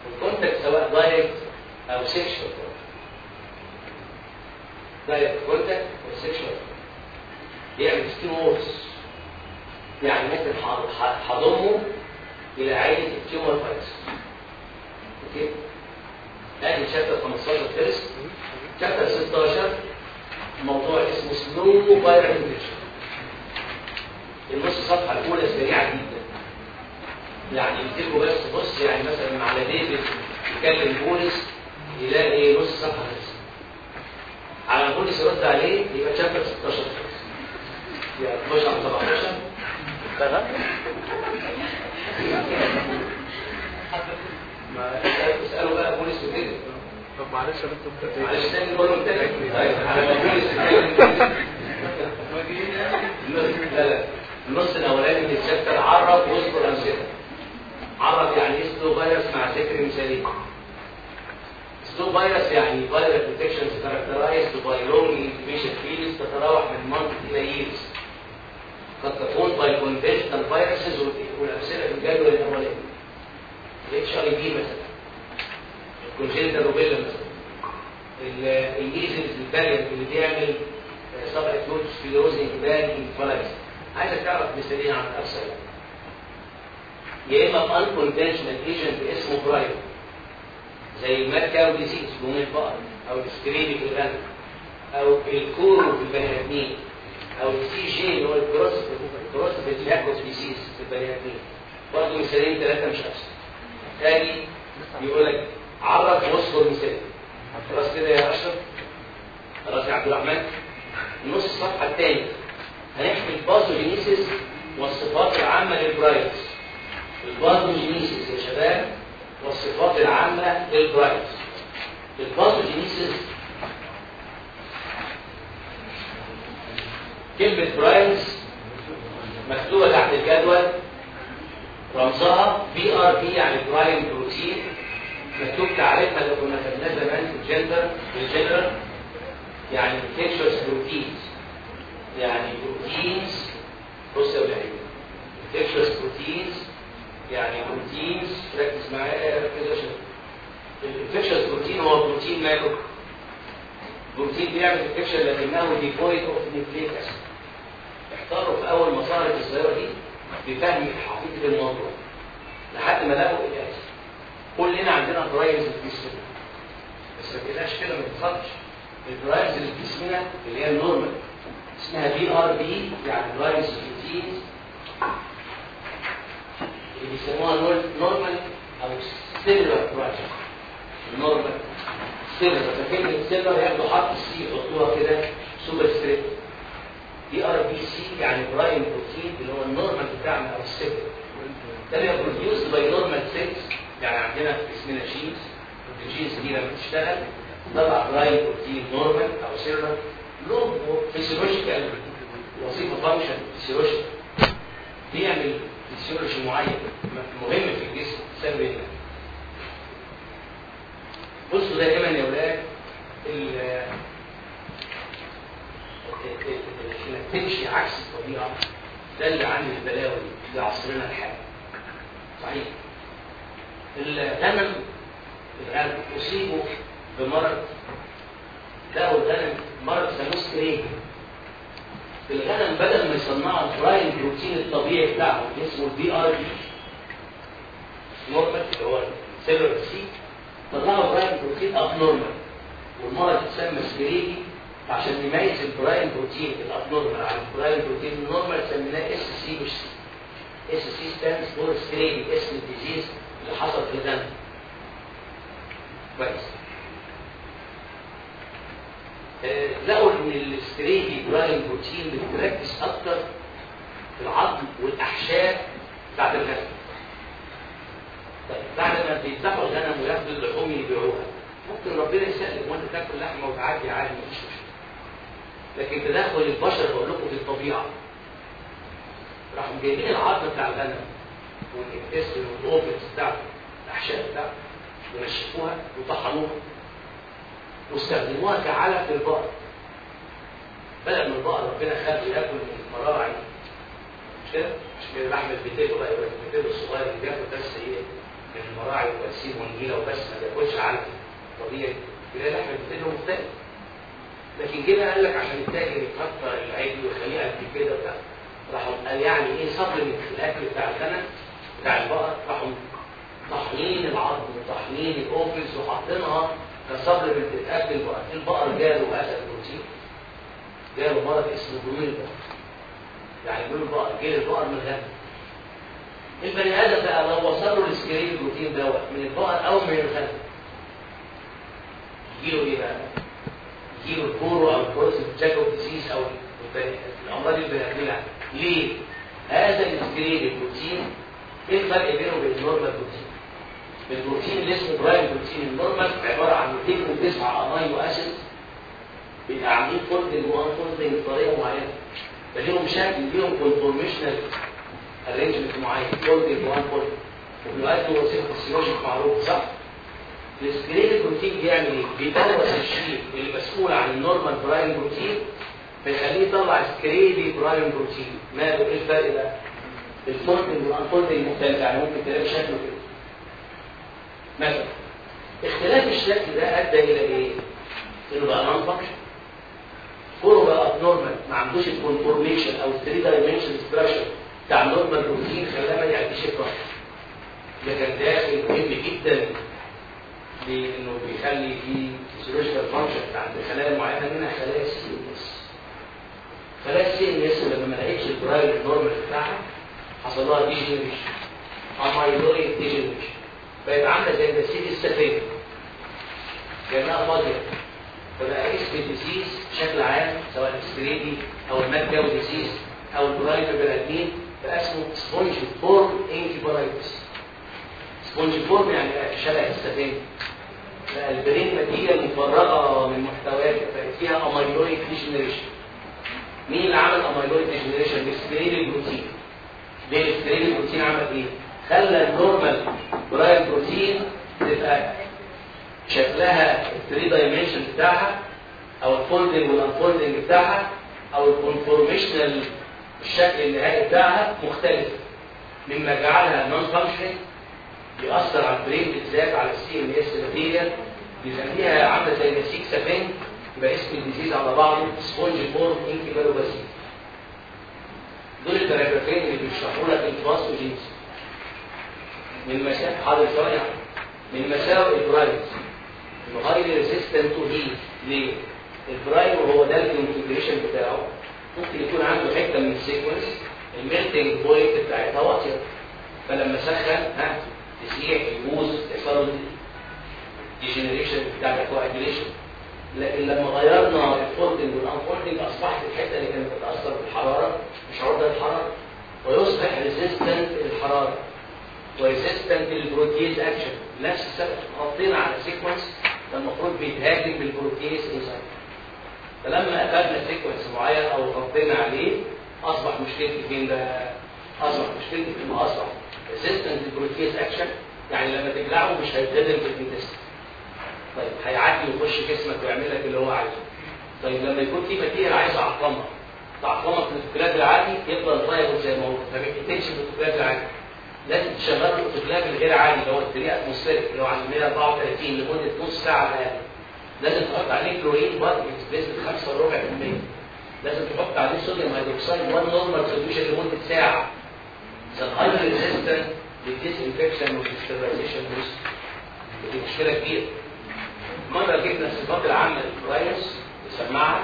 وال contact سواء direct أو sexual direct contact أو sexual بيعمل skin warts يعني ممكن هضمه إلى عائله ال tumor virus okay ادي chapter 15 first chapter 16 موضوع اسمه slow viral infection النص صفحه الأولى سريعة جدا. يعني يمسكوا بس بص يعني مثلا على ديفيد يكلم بولس. يلاقي نص صفحة. بس على بولس يرد عليه يبقى شابتر 16 يعني 12 على 17 ما اسالوا بقى بولس وكده. طب معلش يا دكتور معلش تاني نقول له تاني. طيب على ما يتكلم لا لا النص الأولاني من الشابتر عرف واذكر أمثلة. عرف يعني سلو فيروس مع ذكر مثالي. slow virus يعني virus infections characterized by long incubation periods تتراوح من months إلى years قد تكون by conventional viruses والأمثلة في الجدول الاولاني ال HIV مثلا. ال congenital rubella مثلا ال measles ال variant اللي بيعمل subacute sclerosing panencephalitis عايزك تعرف مثالين عن الابسل يا ان كونفشنال ايجنت اسمه برايم. زي الماد كاو ديزيز جموم البقر أو السكريبي في الغنم أو الكورو في البني آدمين أو السي جي اللي هو الكروس الكروس بتلاكوس ديزيز في البني آدمين. برضه مثالين ثلاثة مش ابسل تاني بيقول لك عرف واذكر مثال خلاص كده يا أشرف. خلاص يا عبد الرحمن. نص الصفحه الثاني هنحكي ال pathogenesis والصفات العامة لل prions. ال pathogenesis يا شباب. والصفات العامة لل prions ال pathogenesis كلمة prions مكتوبة تحت الجدول. رمزها PrP يعني prion protein. مكتوب تعريفها اللي كنا خدناه زمان في الجندر الجنرال يعني infectious proteins يعني proteins بص يا ولاد infectious proteins يعني proteins ركز معايا ركز عشان ال infectious protein هو بروتين ماله بروتين بيعمل infection لكنه devoid of nucleic acid احتاروا في أول ما ظهرت الظاهره دي بفهم حقيقة الموضوع. لحد ما لقوا الإجابة كلنا عندنا prions في جسمنا بس ما تقلقش كده ما تتصابش ال prions اللي في جسمنا اللي هي ال normal اسمها PrP يعني prions proteins اللي بيسموها normal أو cellular prions ال normal cellular فكلمه cellular ياخدوا حرف ال C يحطوها كده سوبر ستريت دي ار بي سي يعني prion protein اللي هو ال normal بتاعنا أو ال cellular ده بيبقى produced by normal cells يعني عندنا في جسمنا genes ال genes دي لما تشتغل طلع prion protein normal أو cellular له physiological وظيفه function physiological بيعمل فيسيولوجي معين مهم في الجسم بسبب إيه؟ بصوا دائما يا ولاد انك تمشي عكس الطبيعة. ده اللي عامل البلاوي في عصرنا الحالي. صحيح. الغنم الغنم اصيبوا بمرض. لقوا الغنم مرض سموه scrapie الغنم بدل ما يصنعوا ال prion protein الطبيعي بتاعهم اسمه ال PrP normal اللي هو cellular C طلعوا prion protein abnormal والمرض اتسمى scrapie عشان نميز ال prion protein ال abnormal عن ال prion protein ال normal سميناه SC مش C SC stands for scrapie اسم ال disease اللي حصل في الغنم كويس. لقوا إن ال scrapie prion protein بتركز أكتر في العظم والأحشاء بتاع الغنم طيب بعد ما بيذبحوا الغنم وياخدوا اللحوم يبيعوها ممكن ربنا يسلم وانت تاكل لحمة وتعدي عادي مفيش مشكلة. لكن تدخل البشر بقول لكم في الطبيعه راحوا جايبين العظم بتاع الغنم وال intestine وال offals بتاعته الأحشاء بتاعته ونشفوها وطحنوها. واستخدموها كعلف للبقر بدل من البقر ربنا خلقه ياكل من المراعي. مش كده؟ مش كده لحم البيتيلو بقى يبقى البيتيلو الصغير اللي بياكل بس إيه؟ من المراعي والبرسيم والنيله وبس ما بياكلش علف طبيعي. يلاقي لحم البيتيلو مختلف. لكن كده قال لك عشان التاجر يكتر العجل ويخليه قد كده بتاع راحوا قال يعني إيه؟ supplement في الأكل بتاع الغنم بتاع البقر. راحوا طحنين العظم وطحنين ال offals وحاطينها ك supplement الأكل البقر البقر جاله هذا البروتين جاله مرض اسمه جنون البقر يعني جنون البقر جاله البقر من الغنم البني آدم بقى لو وصل له ال scrapie protein دوت من البقر أو من الغنم يجيله إيه بقى؟ يجيله الكورو أو ال Creutzfeldt-Jakob disease أو البني- الأمراض البنيادميه ليه؟ هذا ال scrapie protein إيه الفرق بينه وبين ال normal protein؟ البروتين اللي اسمه prion protein ال normal عبارة عن 209 amino acid بيبقى عاملين folding و unfolding بطريقة معينة فليهم شكل ليهم conformational arrangement معين folding و unfolding وبيؤدوا وظيفه physiologic معروف صح؟ ال scrapie protein بيعمل إيه؟ بيبوظ الشيء اللي مسؤول عن ال normal prion protein بيخليه يطلع scrapie prion protein ماله إيه الفرق بقى؟ ال folding وال unfolding مختلف يعني ممكن تلاقي شكله كده مثلا اختلاف الشكل ده أدى إلى إيه؟ إنه بقى non function كله بقى abnormal ما عندوش ال conformation أو 3 dimension structure بتاع ال normal protein خلاه ما يعديش الضغط ده كان داخل مهم جدا لأنه بيخلي في physiological function عند خلايا معينة منها خلايا ال CNS خلايا ال CNS لما ما لقيتش ال prion ال normal بتاعها حصل لها degeneration amyloid degeneration بقت عامله زي النسيج السفنجة. كانها فاضية. فبقى اسم ال disease بشكل عام سواء ال scrapie أو ال mad cow disease أو البرايل بنادمين بقى اسمه spongiform encephalopathies spongiform يعني شبه السفنجة. بقى ال brain material مفرغه من محتويات بقت فيها amyloid degeneration مين اللي عمل amyloid degeneration ال scrapie protein. ليه ال scrapie protein عمل إيه؟ خلى ال normal prion protein تبقى شكلها ال three dimension بتاعها أو ال folding وال unfolding بتاعها أو ال conformational الشكل النهائي بتاعها مختلف. مما جعلها non function بيأثر على ال brain بالذات على ال CNS material بيخليها عاملة زي نسيج السفنج يبقى اسم ال disease على بعضه spongiform encephalopathy دول ال paragraphين اللي بيشرحوا لك ال pathogenesis من مساوئ حاضر ثواني من مساوئ ال prions highly resistant to heat ليه؟ البرايم وهو ده ال configuration بتاعه. ممكن يكون عنده حتة من ال sequence ال melting point بتاعتها واطيه فلما سخن ها تسيح يبوظ يحصل degeneration بتاع ال coagulation لكن لما غيرنا ال folding وال unfolding أصبحت الحتة اللي كانت بتأثر بالحرارة مش عرضة للحراره ويصبح resistant للحراره و resistant لل protease action نفس السبب. غطينا على sequence المفروض بيتهاجم بال protease enzyme فلما اخذنا sequence معين أو غطينا عليه أصبح مشكلتي فين ده أصبح مشكلتي في انه أصبح. resistant لل protease action يعني لما تبلعه مش هيتهدم في ال intestine طيب هيعدي ويخش جسمك ويعمل لك اللي هو عايزه. طيب لما يكون في material عايز اعقمها تعقمها في الاوتوكلاف العادي يفضل طاير زي ما هو. ما بيتقتلش في الاوتوكلاف العادي. لازم تشغل الأوتوكلاف الغير عادي اللي هو الدقيقه atmospheric اللي هو عند 134 لمدة نص ساعة على الأقل. لازم تحط عليه كلورين برضه بنسبه 5 وربع في المية. لازم تحط عليه sodium hydroxide 1 normal solution لمدة ساعة. ده highly resistant لل disinfection وال sterilization دي مشكلة كبيرة. مرة جبنا الصفات العامة للفرايروس نسمعها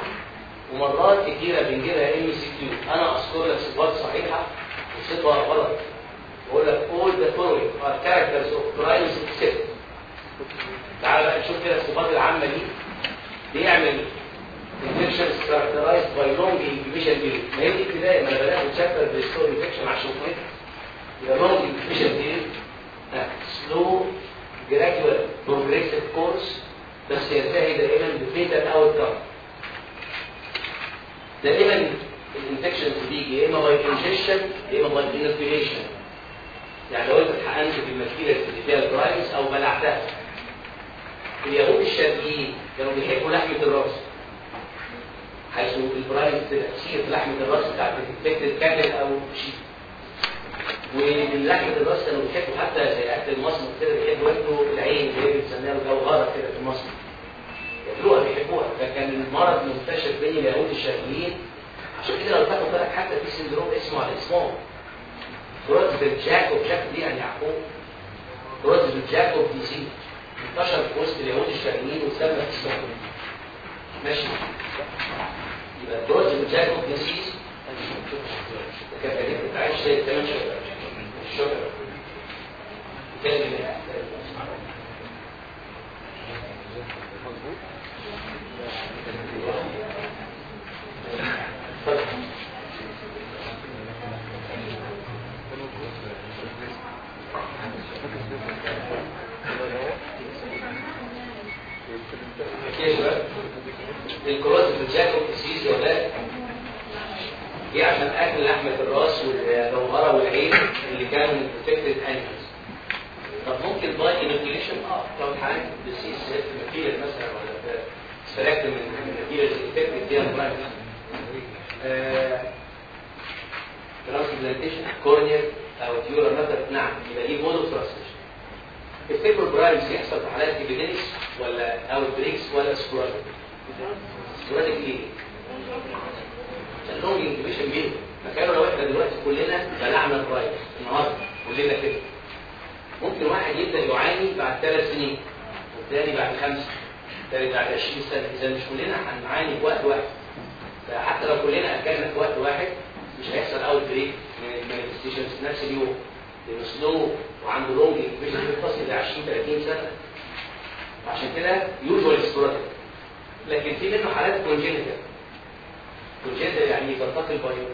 ومرات كتيرة بنجيبها MCQ أنا أذكر لك صفات صحيحة وصفة غلط. بقول لك all the following are characters of virus except تعال بقى نشوف كده الصفات العامة دي. بيعمل infections characterized by long incubation period. ما هي البدايه ما أنا بدأت chapter بال slow infection عشان كده يبقى long incubation period. slow gradual progressive course. بس ينتهي دائما ب fatal outcome دائما ال infection بتيجي يا إما by ingestion يا إما by inoculation يعني لو أنت اتحقنت بالماكينه اللي فيها ال prions أو بلعتها. اليهود الشرقيين كانوا بيحبوا لحمة الرأس. حيث ال prions تبقى لحمة الرأس بتاعت ال infected cattle أو sheep. ومن لحمه الرأس كانوا بيحبوا حتى زي أكل المصمت كده بيحبوا ياكلوا العين اللي هي بنسميها جوهره كده في المصمت ياكلوها بيحبوها. فكان المرض منتشر بين اليهود الشرقيين. عشان كده لو تاخد بالك حتى في syndrome اسمه على Creutzfeldt Jakob Jakob دي يعني يعقوب Creutzfeldt Jakob disease انتشر في وسط اليهود الشرقيين وسمى اسمه ماشي. يبقى Creutzfeldt Jakob disease كان كنت عايش زي الثمان شهور الشهر كان ال Creutzfeldt Jakob disease يا ولاد دي عشان أكل لحمه الراس والجوهره والعين اللي كانوا infected animals طب ممكن by inoculation آه لو اتحقنت ب this material مثلا ولا سلكت من ال materials infected فيها ال prions transplantation corneal أو dura mater نعم يبقى دي mode of transplantation تفتكروا ال prions يحصل في حالات epidemics ولا outbreaks ولا sporadic sporadic ليه؟ ال long incubation period فكانوا لو إحنا دلوقتي كلنا بلعنا الرايت النهارده كلنا كده. ممكن واحد يبدا يعاني بعد ثلاث سنين والثاني بعد خمسه والثالث بعد 20 سنة. إذا مش كلنا هنعاني في وقت واحد. فحتى لو كلنا اكلنا في وقت واحد مش هيحصل outbreak من ال manifestations في نفس اليوم لأنه slow وعنده long incubation بيتصل ل 20 30 سنة. عشان كده usual sporadic لكن في منه حالات congenital congenital يعني تنتقل بايو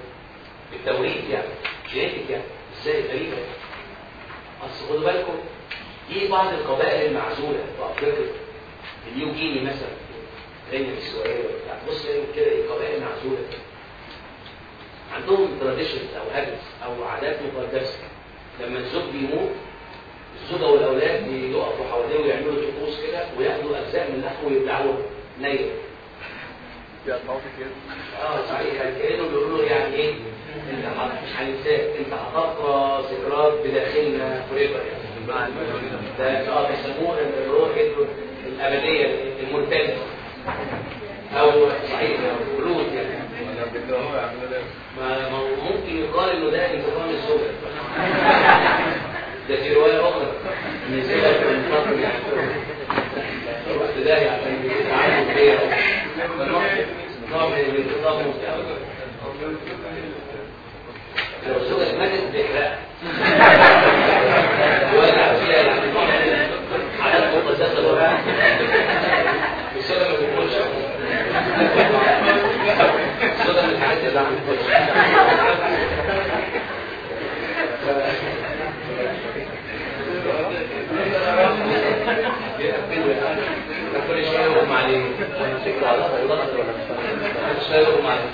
بالتوريث يعني genetic يعني إزاي؟ غريبة. أصل خدوا بالكم في بعض القبائل المعزولة في أفريقيا ال New Guinea مثلا غينيا السواريه وبتاع. بص كده قبائل معزوله عندهم traditions أو habits أو عادات مقدسة. لما الزوج بيموت الزوجة والأولاد يقفوا حواليه ويعملوا طقوس كده وياخدوا أجزاء من لحمه ويبلعوها. نيه آه صحيح كانه بيقولوا يعني إيه انت مش هننساك انت هتبقى ذكريات بداخلنا forever يعني ده آه بيسموه الروح الابديه المرتده أو صحيح خلود يعني ما ممكن يقال انه ده انتقام الزوجه ده في روايه أخرى الزوجه من فضل يعني رحت داهيه عشان يتعاملوا فيا نوع من الانتقام لو الزوجه ماتت بيحرقها ولا فيها يعني نوع من حالات مقدسه الوفاه الزوجه ما بيكونش الزوجه من الحاجات اللي ما بتكونش كل شوية يغمى عليه كل شوية يغمى عليه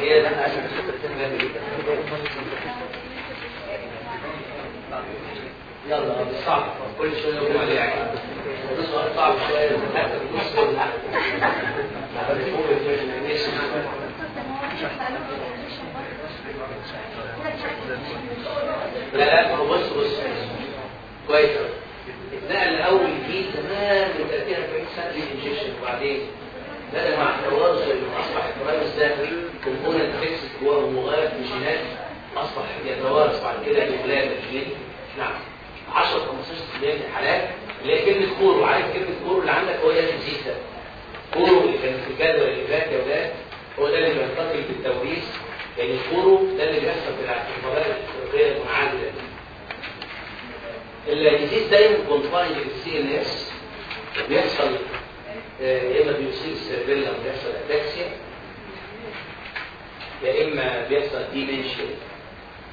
هي ده يلا صعب. كل شوية عليه يعني. السؤال صعب. شوية لا لا بص بص. كويس. اتنقل لاول جيل زمان من 30 40 سنه لل ingestion وبعدين بدأ مع التوارث انه أصبح الفيروس ده component fix جوه مغير في الجينات أصبح يتوارث بعد كده بالولاده ال genetic نعم. 10 15% من الحالات اللي هي كلمة كورو عارف كلمة كورو اللي عندك؟ هو ده الجيل ده. كورو اللي كان في الجدول اللي فات يا ولاد هو ده اللي بينتقل بالتوريث. يعني الكورو ده اللي بيحصل في القبائل الأفريقية المنعزله ال disease دايما confined لل CNS بيحصل آه، يا إما بيصيب ال cerebellum ويحصل ataxia يا إما بيحصل dementia.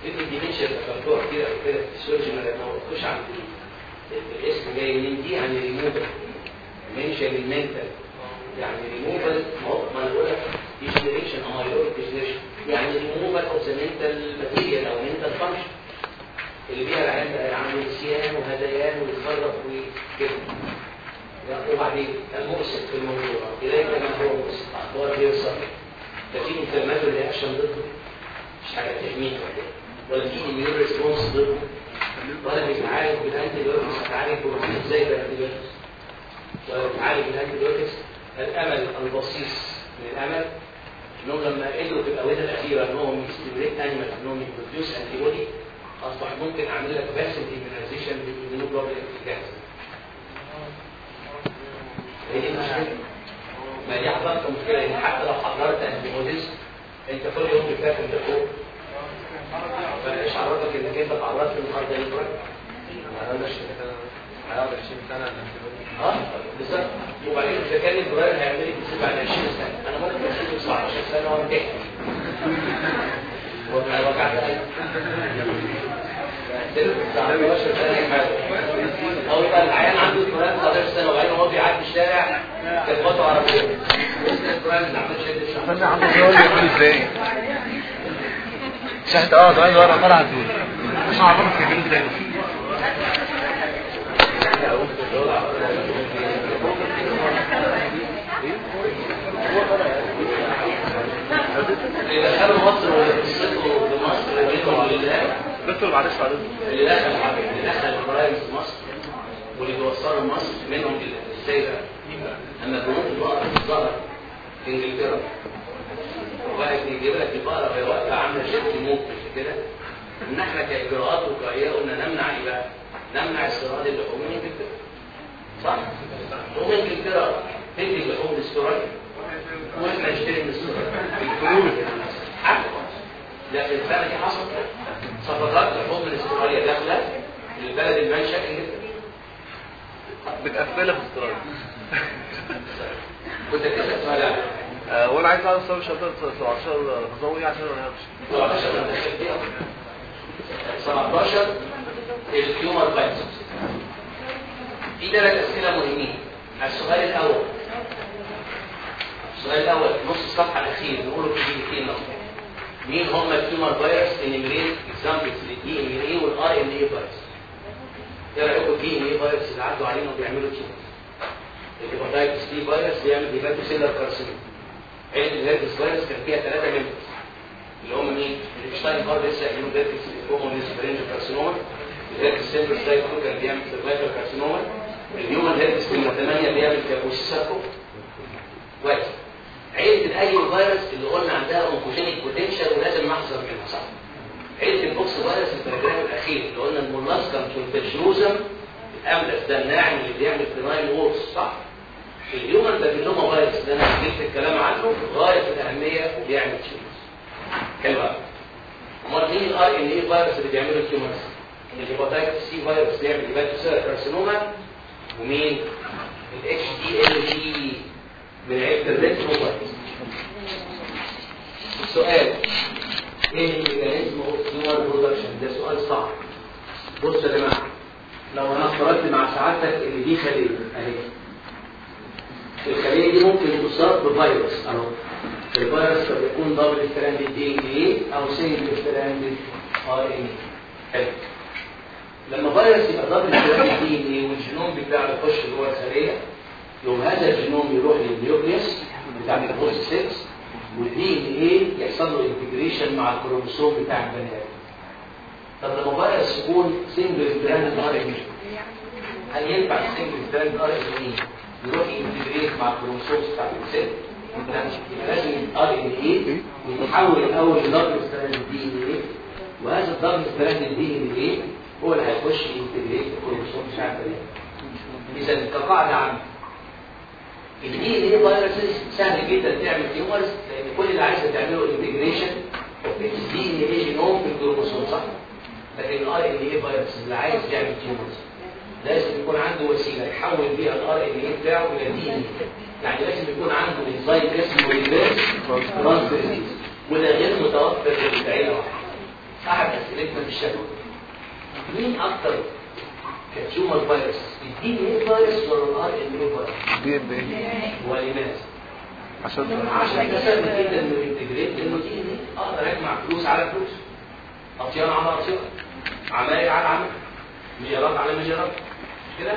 كلمه dementia ذكرتوها كتير قبل كده في ال surgeon لما تخش عند ال- الاسم جاي من دي يعني ريموفال ديمنشيا من منتال يعني ريموفال ما أنا بقول لك degeneration آه يقول degeneration يعني ريموفال اوف ذا منتال ماتيريال أو mental function اللي بيها عنده نسيان وهذيان ويتصرف وكده. وبعدين المؤسف في الموضوع. إليه كما هو مؤسف. أخبار غير صحيح. ففي inflammatory reaction ضده مش حاجة تحميه ولا في immune response ضده ولا بيتعالج بال antibiotics هتعالج إزاي بال antibiotics ولا بيتعالج بال antibiotics الأمل البصيص من الأمل إنهم لما قدروا في الاونه الأخيرة إنهم ي stimulate animal إنهم ي produce antibody أصبح ممكن أعمل لك passive immunization بال immunoglobulin against هي دي المشكلة. ما دي حضرتك مشكلة. ان حتى لو حضرت انتيبوديز أنت كل يوم بتاكل إنت فايش عرفك انك انت تعرضت للنهارده للبرد؟ هيقعد 20 سنه الانتيبيوتيك آه بالظبط وبعدين اذا كان البراير هيعمل بس بعد 20 سنه أنا ممكن اسيبه 19 سنه وأنا 19 سنه حاجة أو يبقى العيان عنده البراير 19 سنه وبعدين بيعدي الشارع كانت عربيه بس البراير اللي عمال شد الشعر لي إزاي شهد آه ده ورقه طالعه دول مش عارف كيف اللي دخلوا مصر وقصته بمصر منهم لله دكتور معلش معلش. اللي دخل اللي دخل prions مصر واللي بيوصلوا مصر منهم إزاي بقى؟ أما جنون البقرة ظهر في إنجلترا. وبقى يجيب لك البقره وهي واقفه عاملة شكل مش كده؟ إن إحنا كإجراءات وقائيه قلنا نمنع إيه بقى؟ نمنع استيراد اللحوم من انجلترا صح؟ تقوم انجلترا تدي اللحوم الاستيراديه وإحنا نشتري من استيراد بالفلوس لا السنة دي حصلت صفقات لحوم من استراليا داخلة. للبلد المنشا انجلترا متقفله في استراليا. كنت كده سؤال آه، وأنا عايز أعرف سبب شهادة 17 تزوجي عشان نعرفش 17 من داخل فيها 17 الهيومر بايتس في ثلاث أسئلة مهمين. السؤال الأول السؤال الأول نص الصفحة الأخير نقوله في اهو مين هم ال tumor viruses enumerate examples لل DNA وال RNA viruses إيه رأيكم ال DNA viruses اللي عدوا علينا وبيعملوا tumor ال hepatitis B virus بيعمل hepatocellular carcinoma عيله ال herpes virus كان فيها ثلاثة members اللي هم مين؟ ال Epstein-Barr لسه قايلين Burkitt's lymphoma nasopharyngeal carcinoma ال herpes simplex ده يكون كان بيعمل cervical carcinoma ال human herpes نمره 8 بيعمل Kaposi sarcoma كويس عيلة ال adenovirus اللي قلنا عندها oncogenic potential ولازم نحذر منها صح؟ عيلة ال poxvirus ال paragraph الأخير اللي قلنا ال molluscum contagiosum الأملس ده الناعم اللي بيعمل venereal warts صح؟ ال human papilloma virus اللي أنا جبت الكلام عنه غاية في الأهمية وبيعمل tumors حلو قوي أمال مين ال RNA viruses اللي بيعملوا tumors ال hepatitis C virus بيعمل hepatocellular carcinoma. ومين؟ ال HTLV من عيله الريتروفيروس السؤال إيه ال mechanism of tumor production ده سؤال صعب. بصوا يا جماعة لو أنا افترضت مع سعادتك إن دي خلية أهي. الخليه دي ممكن تصاب بفيروس اهو الفيروس قد يكون double strand DNA أو single strand RNA حلو. لما فيروس يبقى double strand DNA والجينوم بتاعه يخش جوه الخلية يقوم هذا الجينوم يروح لل nucleus بتاع البوست 6 وال DNA يحصل له integration مع الكروموسوم بتاع البني آدم. طب لما فيروس يكون single strand RNA هل ينفع ال single strand RNA يروح ي integrate مع الكروموسوم بتاع الانسان لازم RNA يتحول الأول ل double strand DNA وهذا ال double strand DNA هو اللي هيخش ي integrate الكروموسوم بتاع البني آدم اذا كقاعدة عامة ال DNA viruses سهل جدا تعمل tumors لأن كل اللي عايزه تعمله integration ال DNA genome في الكروموسوم صح لكن ال RNA virus اللي عايز يعمل tumors لازم يكون عنده وسيلة يحول بيها ال RNA بتاعه إلى DNA يعني لازم يكون عنده انزيم اسمه ريفيرس ترانسفيريز وده غير متوفر إلا في عيله واحدة أحد أسئلتنا في الشفوي مين أكتر ك tumor virus؟ ال DNA virus ولا ال RNA virus DNA؟ ولماذا؟ عشان عشان سهل جدا إنه ي integrate لأنه DNA؟ أقدر أجمع فلوس على فلوس. أطيان على اطيان عماير على عماير مليارات على مليارات كده؟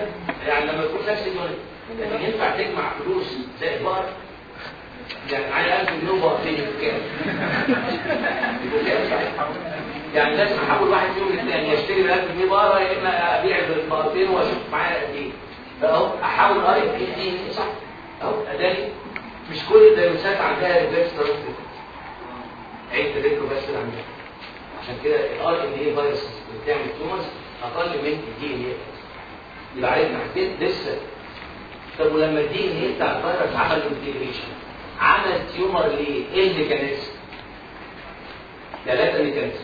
يعني لما يكون نفس ال unit لكن ينفع تجمع فلوس زي البقر يعني معايا 1000 مليون بقرتين بكام؟ يعني لازم أحول واحد فيهم للثاني يشتري ب 1000 جنيه بقره يا إما أبيع بالبقرتين وأشوف معايا قد إيه. فاهو أحول RNA ل DNA صح. أهو اداني مش كل الفيروسات عندها ريفيرس ترانسفير عيد تذكره بس اللي عندها عشان كده ال RNA virus بتعمل tumors أقل من ال DNA يبقى عرفنا حاجتين لسه. طب ولما ال DNA بتاع الفيروس عمل integration عمل tumor ليه؟ إيه ال mechanism؟ ثلاثة mechanism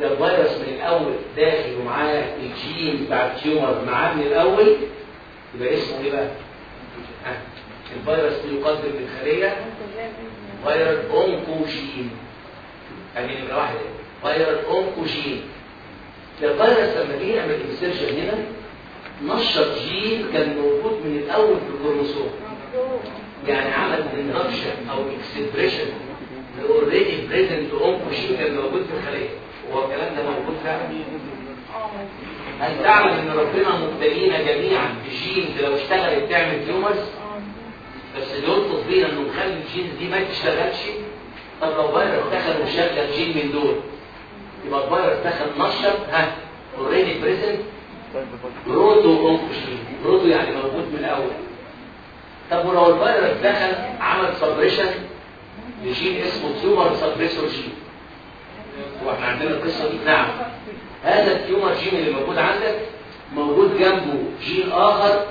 ده الفيروس من الأول داخل ومعاه الجين بتاع ال tumor معاه من الأول يبقى اسمه إيه بقى؟ الفيروس بيقدم للخليه فيروس اونكوجين ادي نمره واحدة فيروس اونكوجين الفيروس لما جه يعمل insertion هنا نشط جين كان موجود من الأول في الكروموسوم يعني عمل induction أو expression already present oncogene كان موجود في الخلية. وهو الكلام ده موجود فعلا. هل تعلم إن ربنا مبتلينا جميعا بجين لو اشتغلت تعمل tumors بس اللي يلطف بينا إنه نخلي الجين دي ما تشتغلش؟ طب لو فيروس دخل وشغل جين من دول يبقى الفيروس دخل نشط ها already present proto proto يعني موجود من الأول. طب ولو الفيروس دخل عمل suppression لجين اسمه tumor suppressor gene وإحنا عندنا القصة دي. نعم. هذا ال tumor gene اللي موجود عندك موجود جنبه جين آخر.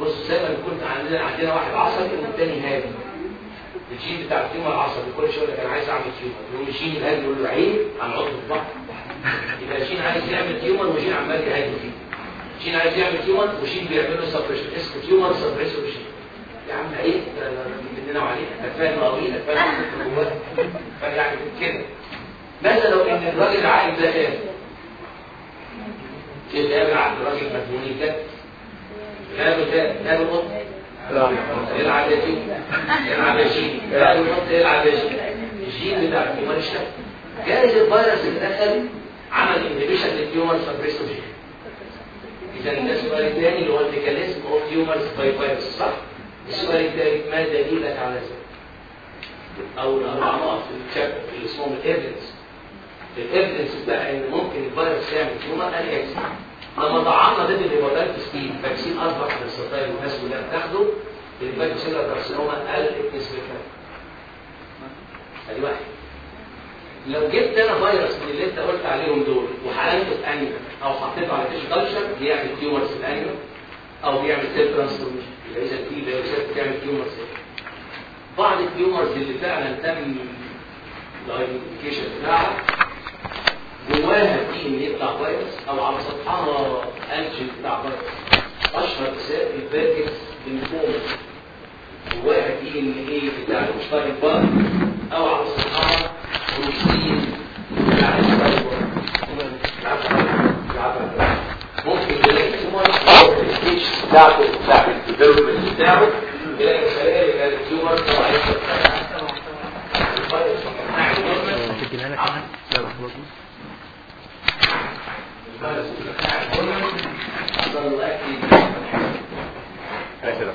بص زي ما كنت عندنا عندنا واحد عصبي والتاني هادي. الجين بتاع ال tumor العصبي كل شوية أنا عايز أعمل tumor يقوم الجين الهادي يقول له عيب. هنعض في بعض يبقى الجين عايز يعمل tumor وجين عمال يهاجم فيه. جين عايز يعمل tumor وجين بيعمل له suppression اسمه tumor suppressor gene يا عم عيب مننا وعليك هتفاهم قوي هتفاهم جواه فيعني كده. ماذا لو إن الراجل العاقل ده قام كيف قام عند الراجل المجنون ده؟ قام ده؟ قام القط يلعب يا جين يلعب يا القط يلعب يا جين الجين بتاع ال tumor اشتغل. جايز الفيروس اللي دخل عمل inhibition لل tumor suppressor gene إذا ده السؤال الثاني اللي هو ال mechanism of tumors by virus صح؟ السؤال الثالث ما دليلك على ذلك أو ال chapter اللي اسمه ال evidence ال evidence بقى إن ممكن الفيروس يعمل tumor قال X لما طعمنا ضد ال hepatitis B vaccine اصبح على السرطان والناس كلها بتاخده ال hepatocellular carcinoma قلت نسبتها أدي واحد. لو جبت أنا فيروس من اللي أنت قلت عليهم دول وحقنته في animal أو حطيته على tissue culture بيعمل tumors في ال animal أو بيعمل cell transformation اذا في فيروسات بتعمل tumors بعض ال tumors اللي فعلا تم ال identification بتاعها جواها DNA بتاع فيروس أو على سطحها antigen بتاع فيروس. أشهر مثال ال Burkitt lymphoma جواها DNA بتاع ال Epstein-Barr أو على سطحها ممكن تيومر الستيج بتاعته بتاع الديفلوبمنت بتاعه تلاقي خلايا يبقى التيومر طبعا سجلها لك كمان لا لا خلاص ماشي ده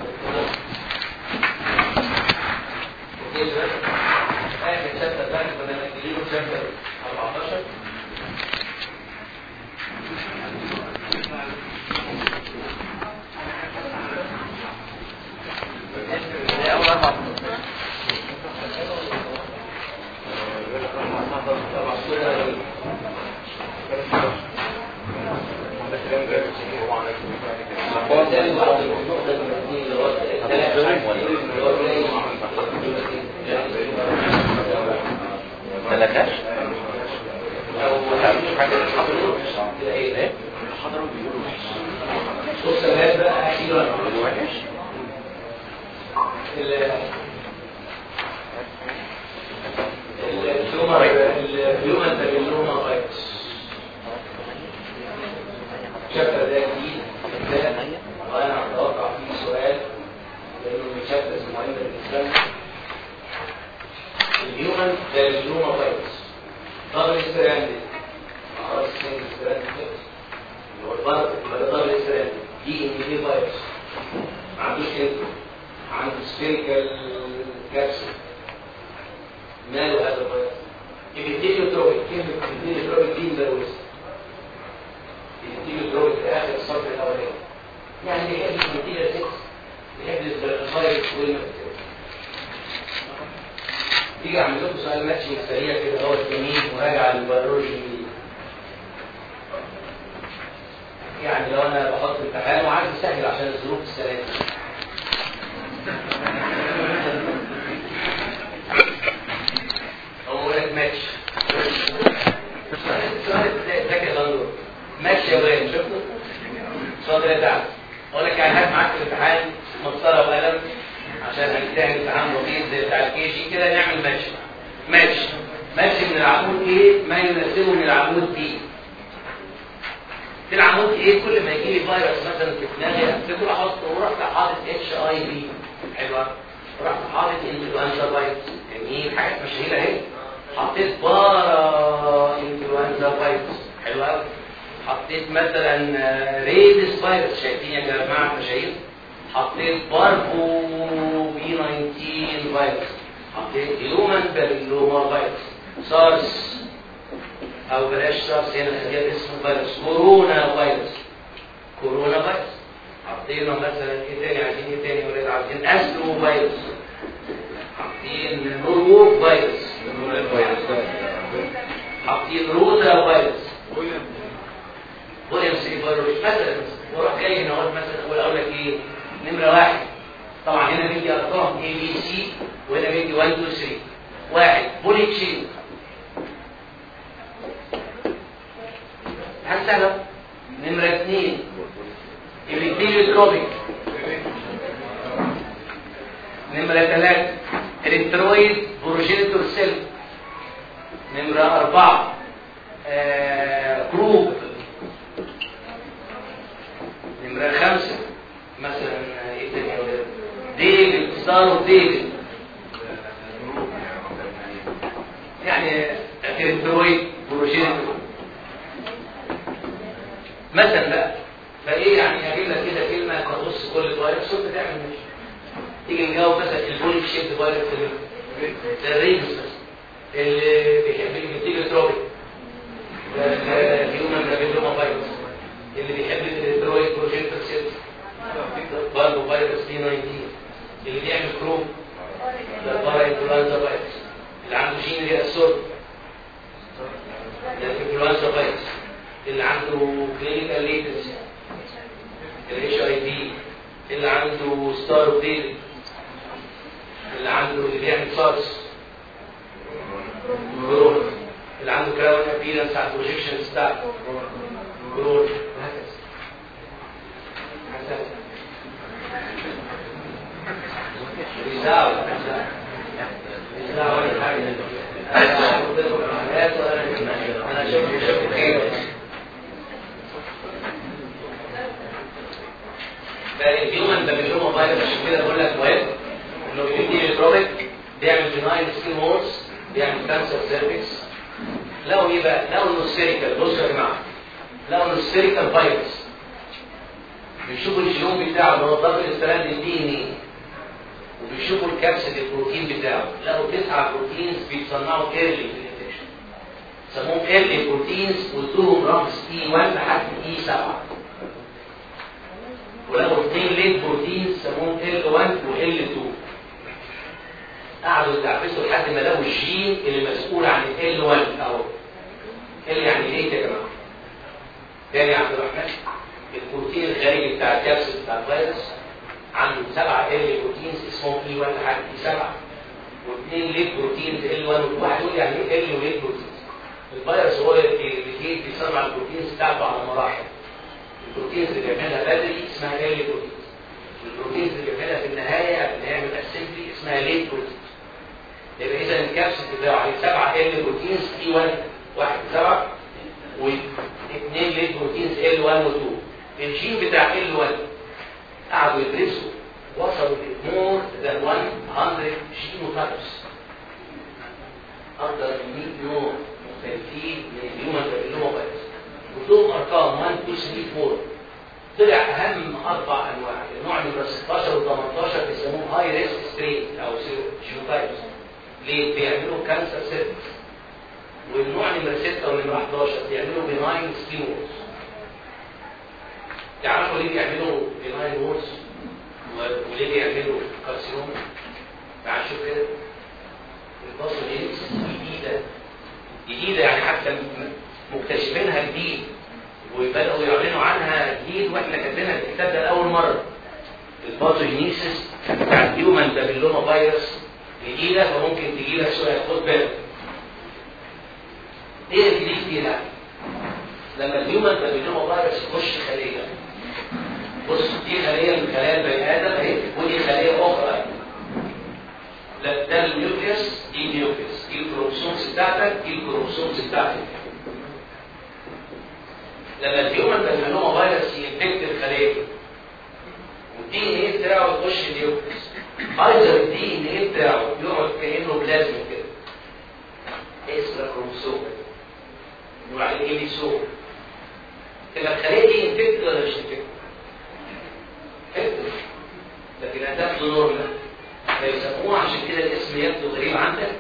هي اول أربع مش حاجة كده إيه حضروا بيقولوا بص يا بقى احكي له وحش ال human ال human papilloma virus ال chapter ده جديد ده وأنا أتوقع فيه سؤال لأنه مهمه بالنسبة لنا ال human papilloma virus double stranded خلاص سنجل ستراندد اللي هو البرد دبل ستراندد دي ان دي فايروس ما عندوش انتو عنده سفيريكال كابسول ماله هذا الفيروس الابيثيليوتروبيك كلمه الابيثيليوتروبيك دي مدروسه الابيثيليوتروبيك في اخر الصف الاولاني يعني بيحب الابيثيليو 6 بيحب الفيروس والمكتب تيجي اعمل لكم سؤال ماتشنج سريع كده هو الجميل مراجعه للبيولوجي يعني لو أنا بحط امتحان وعايز اسهل عشان الظروف السنة هو لك ماتش ماتش يا شفتوا اتفضل يا تعالى أقول لك يعني هات معاك في الامتحان مسطره وقلم عشان هنمتحن امتحان بسيط زي بتاع ال KG كده نعمل match match. match من العمود A؟ ما يناسبه من العمود B في العمود A؟ كل ما يجي لي فيروس مثلا في دماغي افتكر أحط ورحت حاطط HIV حلوة. رحت حاطط influenza virus جميل. حاجات مشهوره أهي. حطيت parainfluenza virus حلوة قوي حطيت مثلا rabies virus شايفين يا جماعة المشاهير حطيت parvo B 19 فيروس. حطيت human papilloma virus. SARS. أو بلاش سارس هنا خليها اسم فيروس. corona virus. corona virus. حطينا مثلا إيه تاني؟ عايزين إيه تاني ولاد؟ عايزين astro virus. حاطين noro virus. حاطين rota virus. ويليامز إيه فيروس مثلا؟ وأروح جاي هنا مثلا. أقول أقول لك إيه؟ نمرة واحد. طبعا هنا بيدي ارقام A B C وهنا بيدي 1 2 3 واحد. bullet shape هنسأله نمرة اثنين. epitheliotropic نمرة ثلاثة. erythroid progenitor cell نمرة أربعة. آه croup نمرة خمسة مثلا إيه star of David يعني erythroid progenitor مثلا بقى فإيه يعني أجيب لك كده كلمة تخص كل فيروس ثم تعمل ماشي تيجي نجاوب مثلا ال bullet shape virus ده ال rabies بس اللي بيحب ال epitheliotropic ده ال human papilloma virus اللي بيحب ال erythroid progenitor cells parvo virus B 19 اللي بيعمل croup ده parainfluenza اللي عنده gene reassortment ده influenza virus اللي عنده clinical latency ال HIV اللي عنده star of David اللي عنده اللي بيعمل SARS corona اللي عنده crown appearance على ال projection ستار كورونا وهكذا رسالة رسالة ولا حاجة أنا شفت شفت خير عشان كده لك بيعمل warts بيعمل cancer لقوا إيه بقى؟ لقوا انه spherical بصوا يا جماعة لقوا انه spherical فيروس بيشوفوا الجينوم بتاعه اللي هو double strand DNA وبيشوفوا ال capsid البروتين بتاعه. لقوا تسعة proteins بيتصنعوا early في ال infection. سموهم early proteins وادوهم رمز E 1 لحد E 7 ولقوا اثنين late proteins سموهم L 1 و L 2 قعدوا يتعبسوا لحد ما لقوا الجين اللي مسؤول عن L 1 أهو. L يعني إيه يا جماعة؟ تاني يا عبد الرحمن؟ البروتين الخارجي بتاع ال capsid بتاع الفيروس عنده سبعة early proteins اسمهم E 1 لحد E 7 واثنين late proteins L 1 واحد يقول يعني إيه early و late proteins الفيروس هو اللي بيصنع ال proteins بتاعته على مراحل ال proteins اللي بيعملها بدري اسمها early proteins وال proteins اللي بيعملها في النهاية قبل ما يعمل assembly اسمها late proteins يبقى إذا الكبسول بتاعه عليه سبعة early proteins E 1 واحد سبعة واثنين late proteins L 1 و 2 الجين بتاع L 1 قعدوا يدرسوا وصلوا more than 100 genotypes أكثر من 100 نوع مختلفين من ال human papilloma virus وصلهم أرقام 1 2 3 4 طلع أهم أربع أنواع. النوع نمره 16 و 18 بيسموه high risk strain أو genotypes ليه؟ بيعملوا cancer cervix والنوع نمرة 6 ونمرة 11 بيعملوا benign squamous تعرفوا ليه بيعملوا benign warts وليه بيعملوا carcinoma تعال شوف كده ال pathogenesis جديدة. جديدة يعني حتى مكتشفينها جديد. وبدأوا يعلنوا عنها جديد وإحنا كاتبينها في الكتاب ده لأول مرة. ال pathogenesis بتاع ال human papilloma virus. جديدة فممكن تجي لك سؤال خد بالك. إيه الجديد فيها؟ لما ال human papilloma virus يخش خليه بص دي خلية من خلايا البني آدم أهي ودي خلية أخرى. لا ده ال nucleus دي ال nucleus دي ال chromosomes بتاعتك دي ال chromosomes بتاعتك. لما ال human papilloma virus ي infect الخلية وال DNA بتاعه يخش ال nucleus أيضا ال DNA بتاعه يقعد كأنه بلازما كده. اسمه كروموسوم عليه episome تبقى الخليه دي infected ولا مش infected؟ infected لكن هتاخده normal فيسموها عشان كده الاسم يبدو غريب عندك.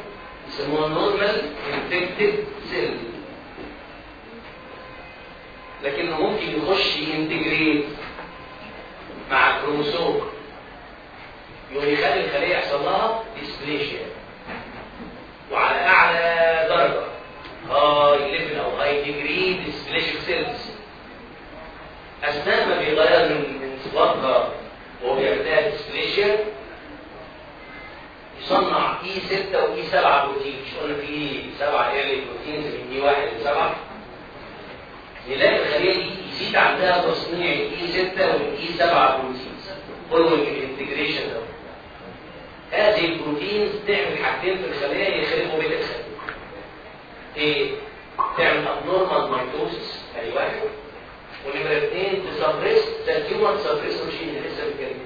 يسموها normal infected cell لكنه ممكن يخش ي integrate مع الكروموسوم يقوم يخلي الخلية يحصل لها dysplasia وعلى أعلى درجة. high level أو high degree dysplastic cells أثناء ما بيغير من من وهو بيعمل لها يصنع E 6 و E 7 بروتين. مش قلنا في 7 early proteins من E 1 ل 7 نلاقي الخليه دي يزيد عندها تصنيع ال E 6 وال E 7 proteins following ال integration ده. هذه ال proteins تعمل حاجتين في الخليه يخربوا بيت الخليه إيه؟ تعمل abnormal mitosis ادي واحد. ونمره اثنين ت suppress ده ال tumor suppressor gene لسه بنتكلم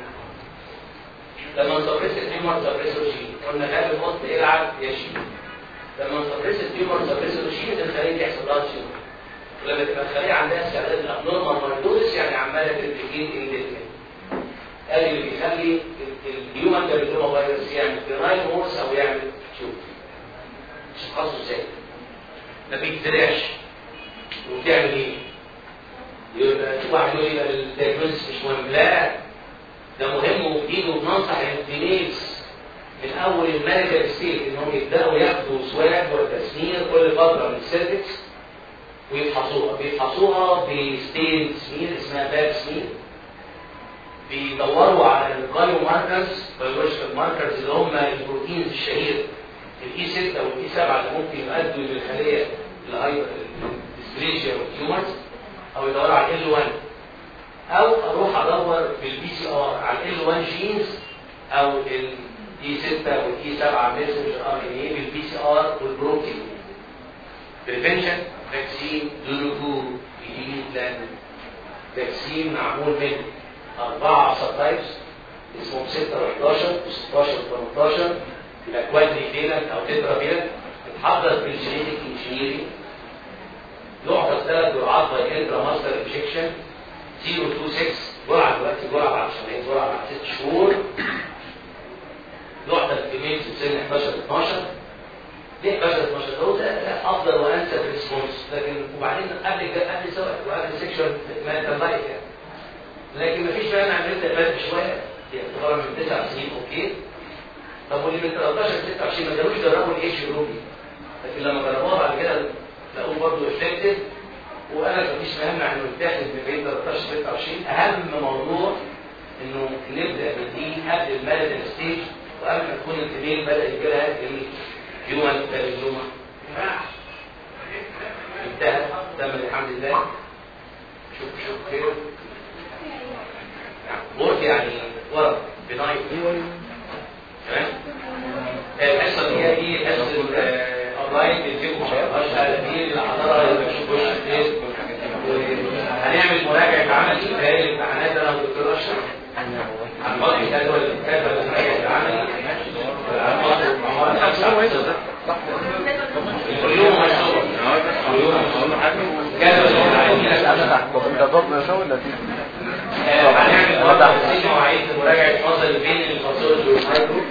لما ن suppress ال tumor suppressor gene قلنا خلي القط يلعب؟ يشيل لما ن suppress ال tumor suppressor gene الخلية يحصل لها tumor ولما تبقى الخلية عندها استعداد ال abnormal mitosis يعني عمالة ت regenerate unlimited ادي اللي بيخلي ال human papilloma virus يعمل benign warts أو يعمل tumor تشخصه إزاي؟ ما بيتزرعش وبتعمل إيه؟ يبقى واحد يقول يبقى ال diagnosis مش مهم. لا. ده مهم وجديد وبننصح ال clinics من أول ال medical state انهم يبدأوا ياخدوا swab و smear كل فترة من ال cervix ويفحصوها. بيفحصوها ب stained smear اسمها Pap smear بيدوروا على ال biomarkers biological markers اللي هم ال proteins الشهيرة. ال E 6 وال E 7 اللي ممكن يؤدوا للخليه ال hyper dysplasia وال tumors. أو يدوروا على L 1 أو أروح أدور بال PCR على L 1 genes أو ال E 6 وال E 7 messenger RNA بال PCR والبروتين prevention vaccine دولوكو جديد لأن vaccine معمول من أربعة subtypes اسمهم 6 و11 و16 و18 ال quadrivalent أو tetravalent بتحضر بال genetic engineering يعطى ثلاث جرعات by intramuscular injection 026 جرعة دلوقتي جرعة بعد شهرين جرعة بعد ست شهور. يعطى الكميه في سن 11 12 ليه 11 12 هو ده أفضل وأنسب response لكن وبعدين قبل قبل سواء وقبل ال sexual marital life يعني. لكن مفيش مانع ان انت تبدأ شوية اعتبارا من 9 سنين أوكي. طب واللي من 13 ل 26 ما كانوش جربوا ال age group ده لكن لما جربوها بعد كده لقوه برضه effective وأنا مفيش مانع انه يتاخد من بين 13 ل 26 أهم موضوع إنه نبدأ بدري قبل ال marital stage وقبل ما تكون الكبير بدأ يجي لها الهيومن بابيلوما ما ينفعش انتهت تم الحمد لله. شوف شوف خير. بورت يعني ورق بنايت تمام؟ الحصة اللي هي دي حصه اللاين بيجيبوا التقدير الحضاره اللي بتشوفوا الاساس هنعمل مراجعه عمل خلال الامتحانات أنا والدكتور اشرف هنحط جدول الكتابه لمراجعه العمل كل يوم هنصور كل يوم هنصور هنعمل وضع مواعيد مراجعه فصل بين الفصول والمايكرو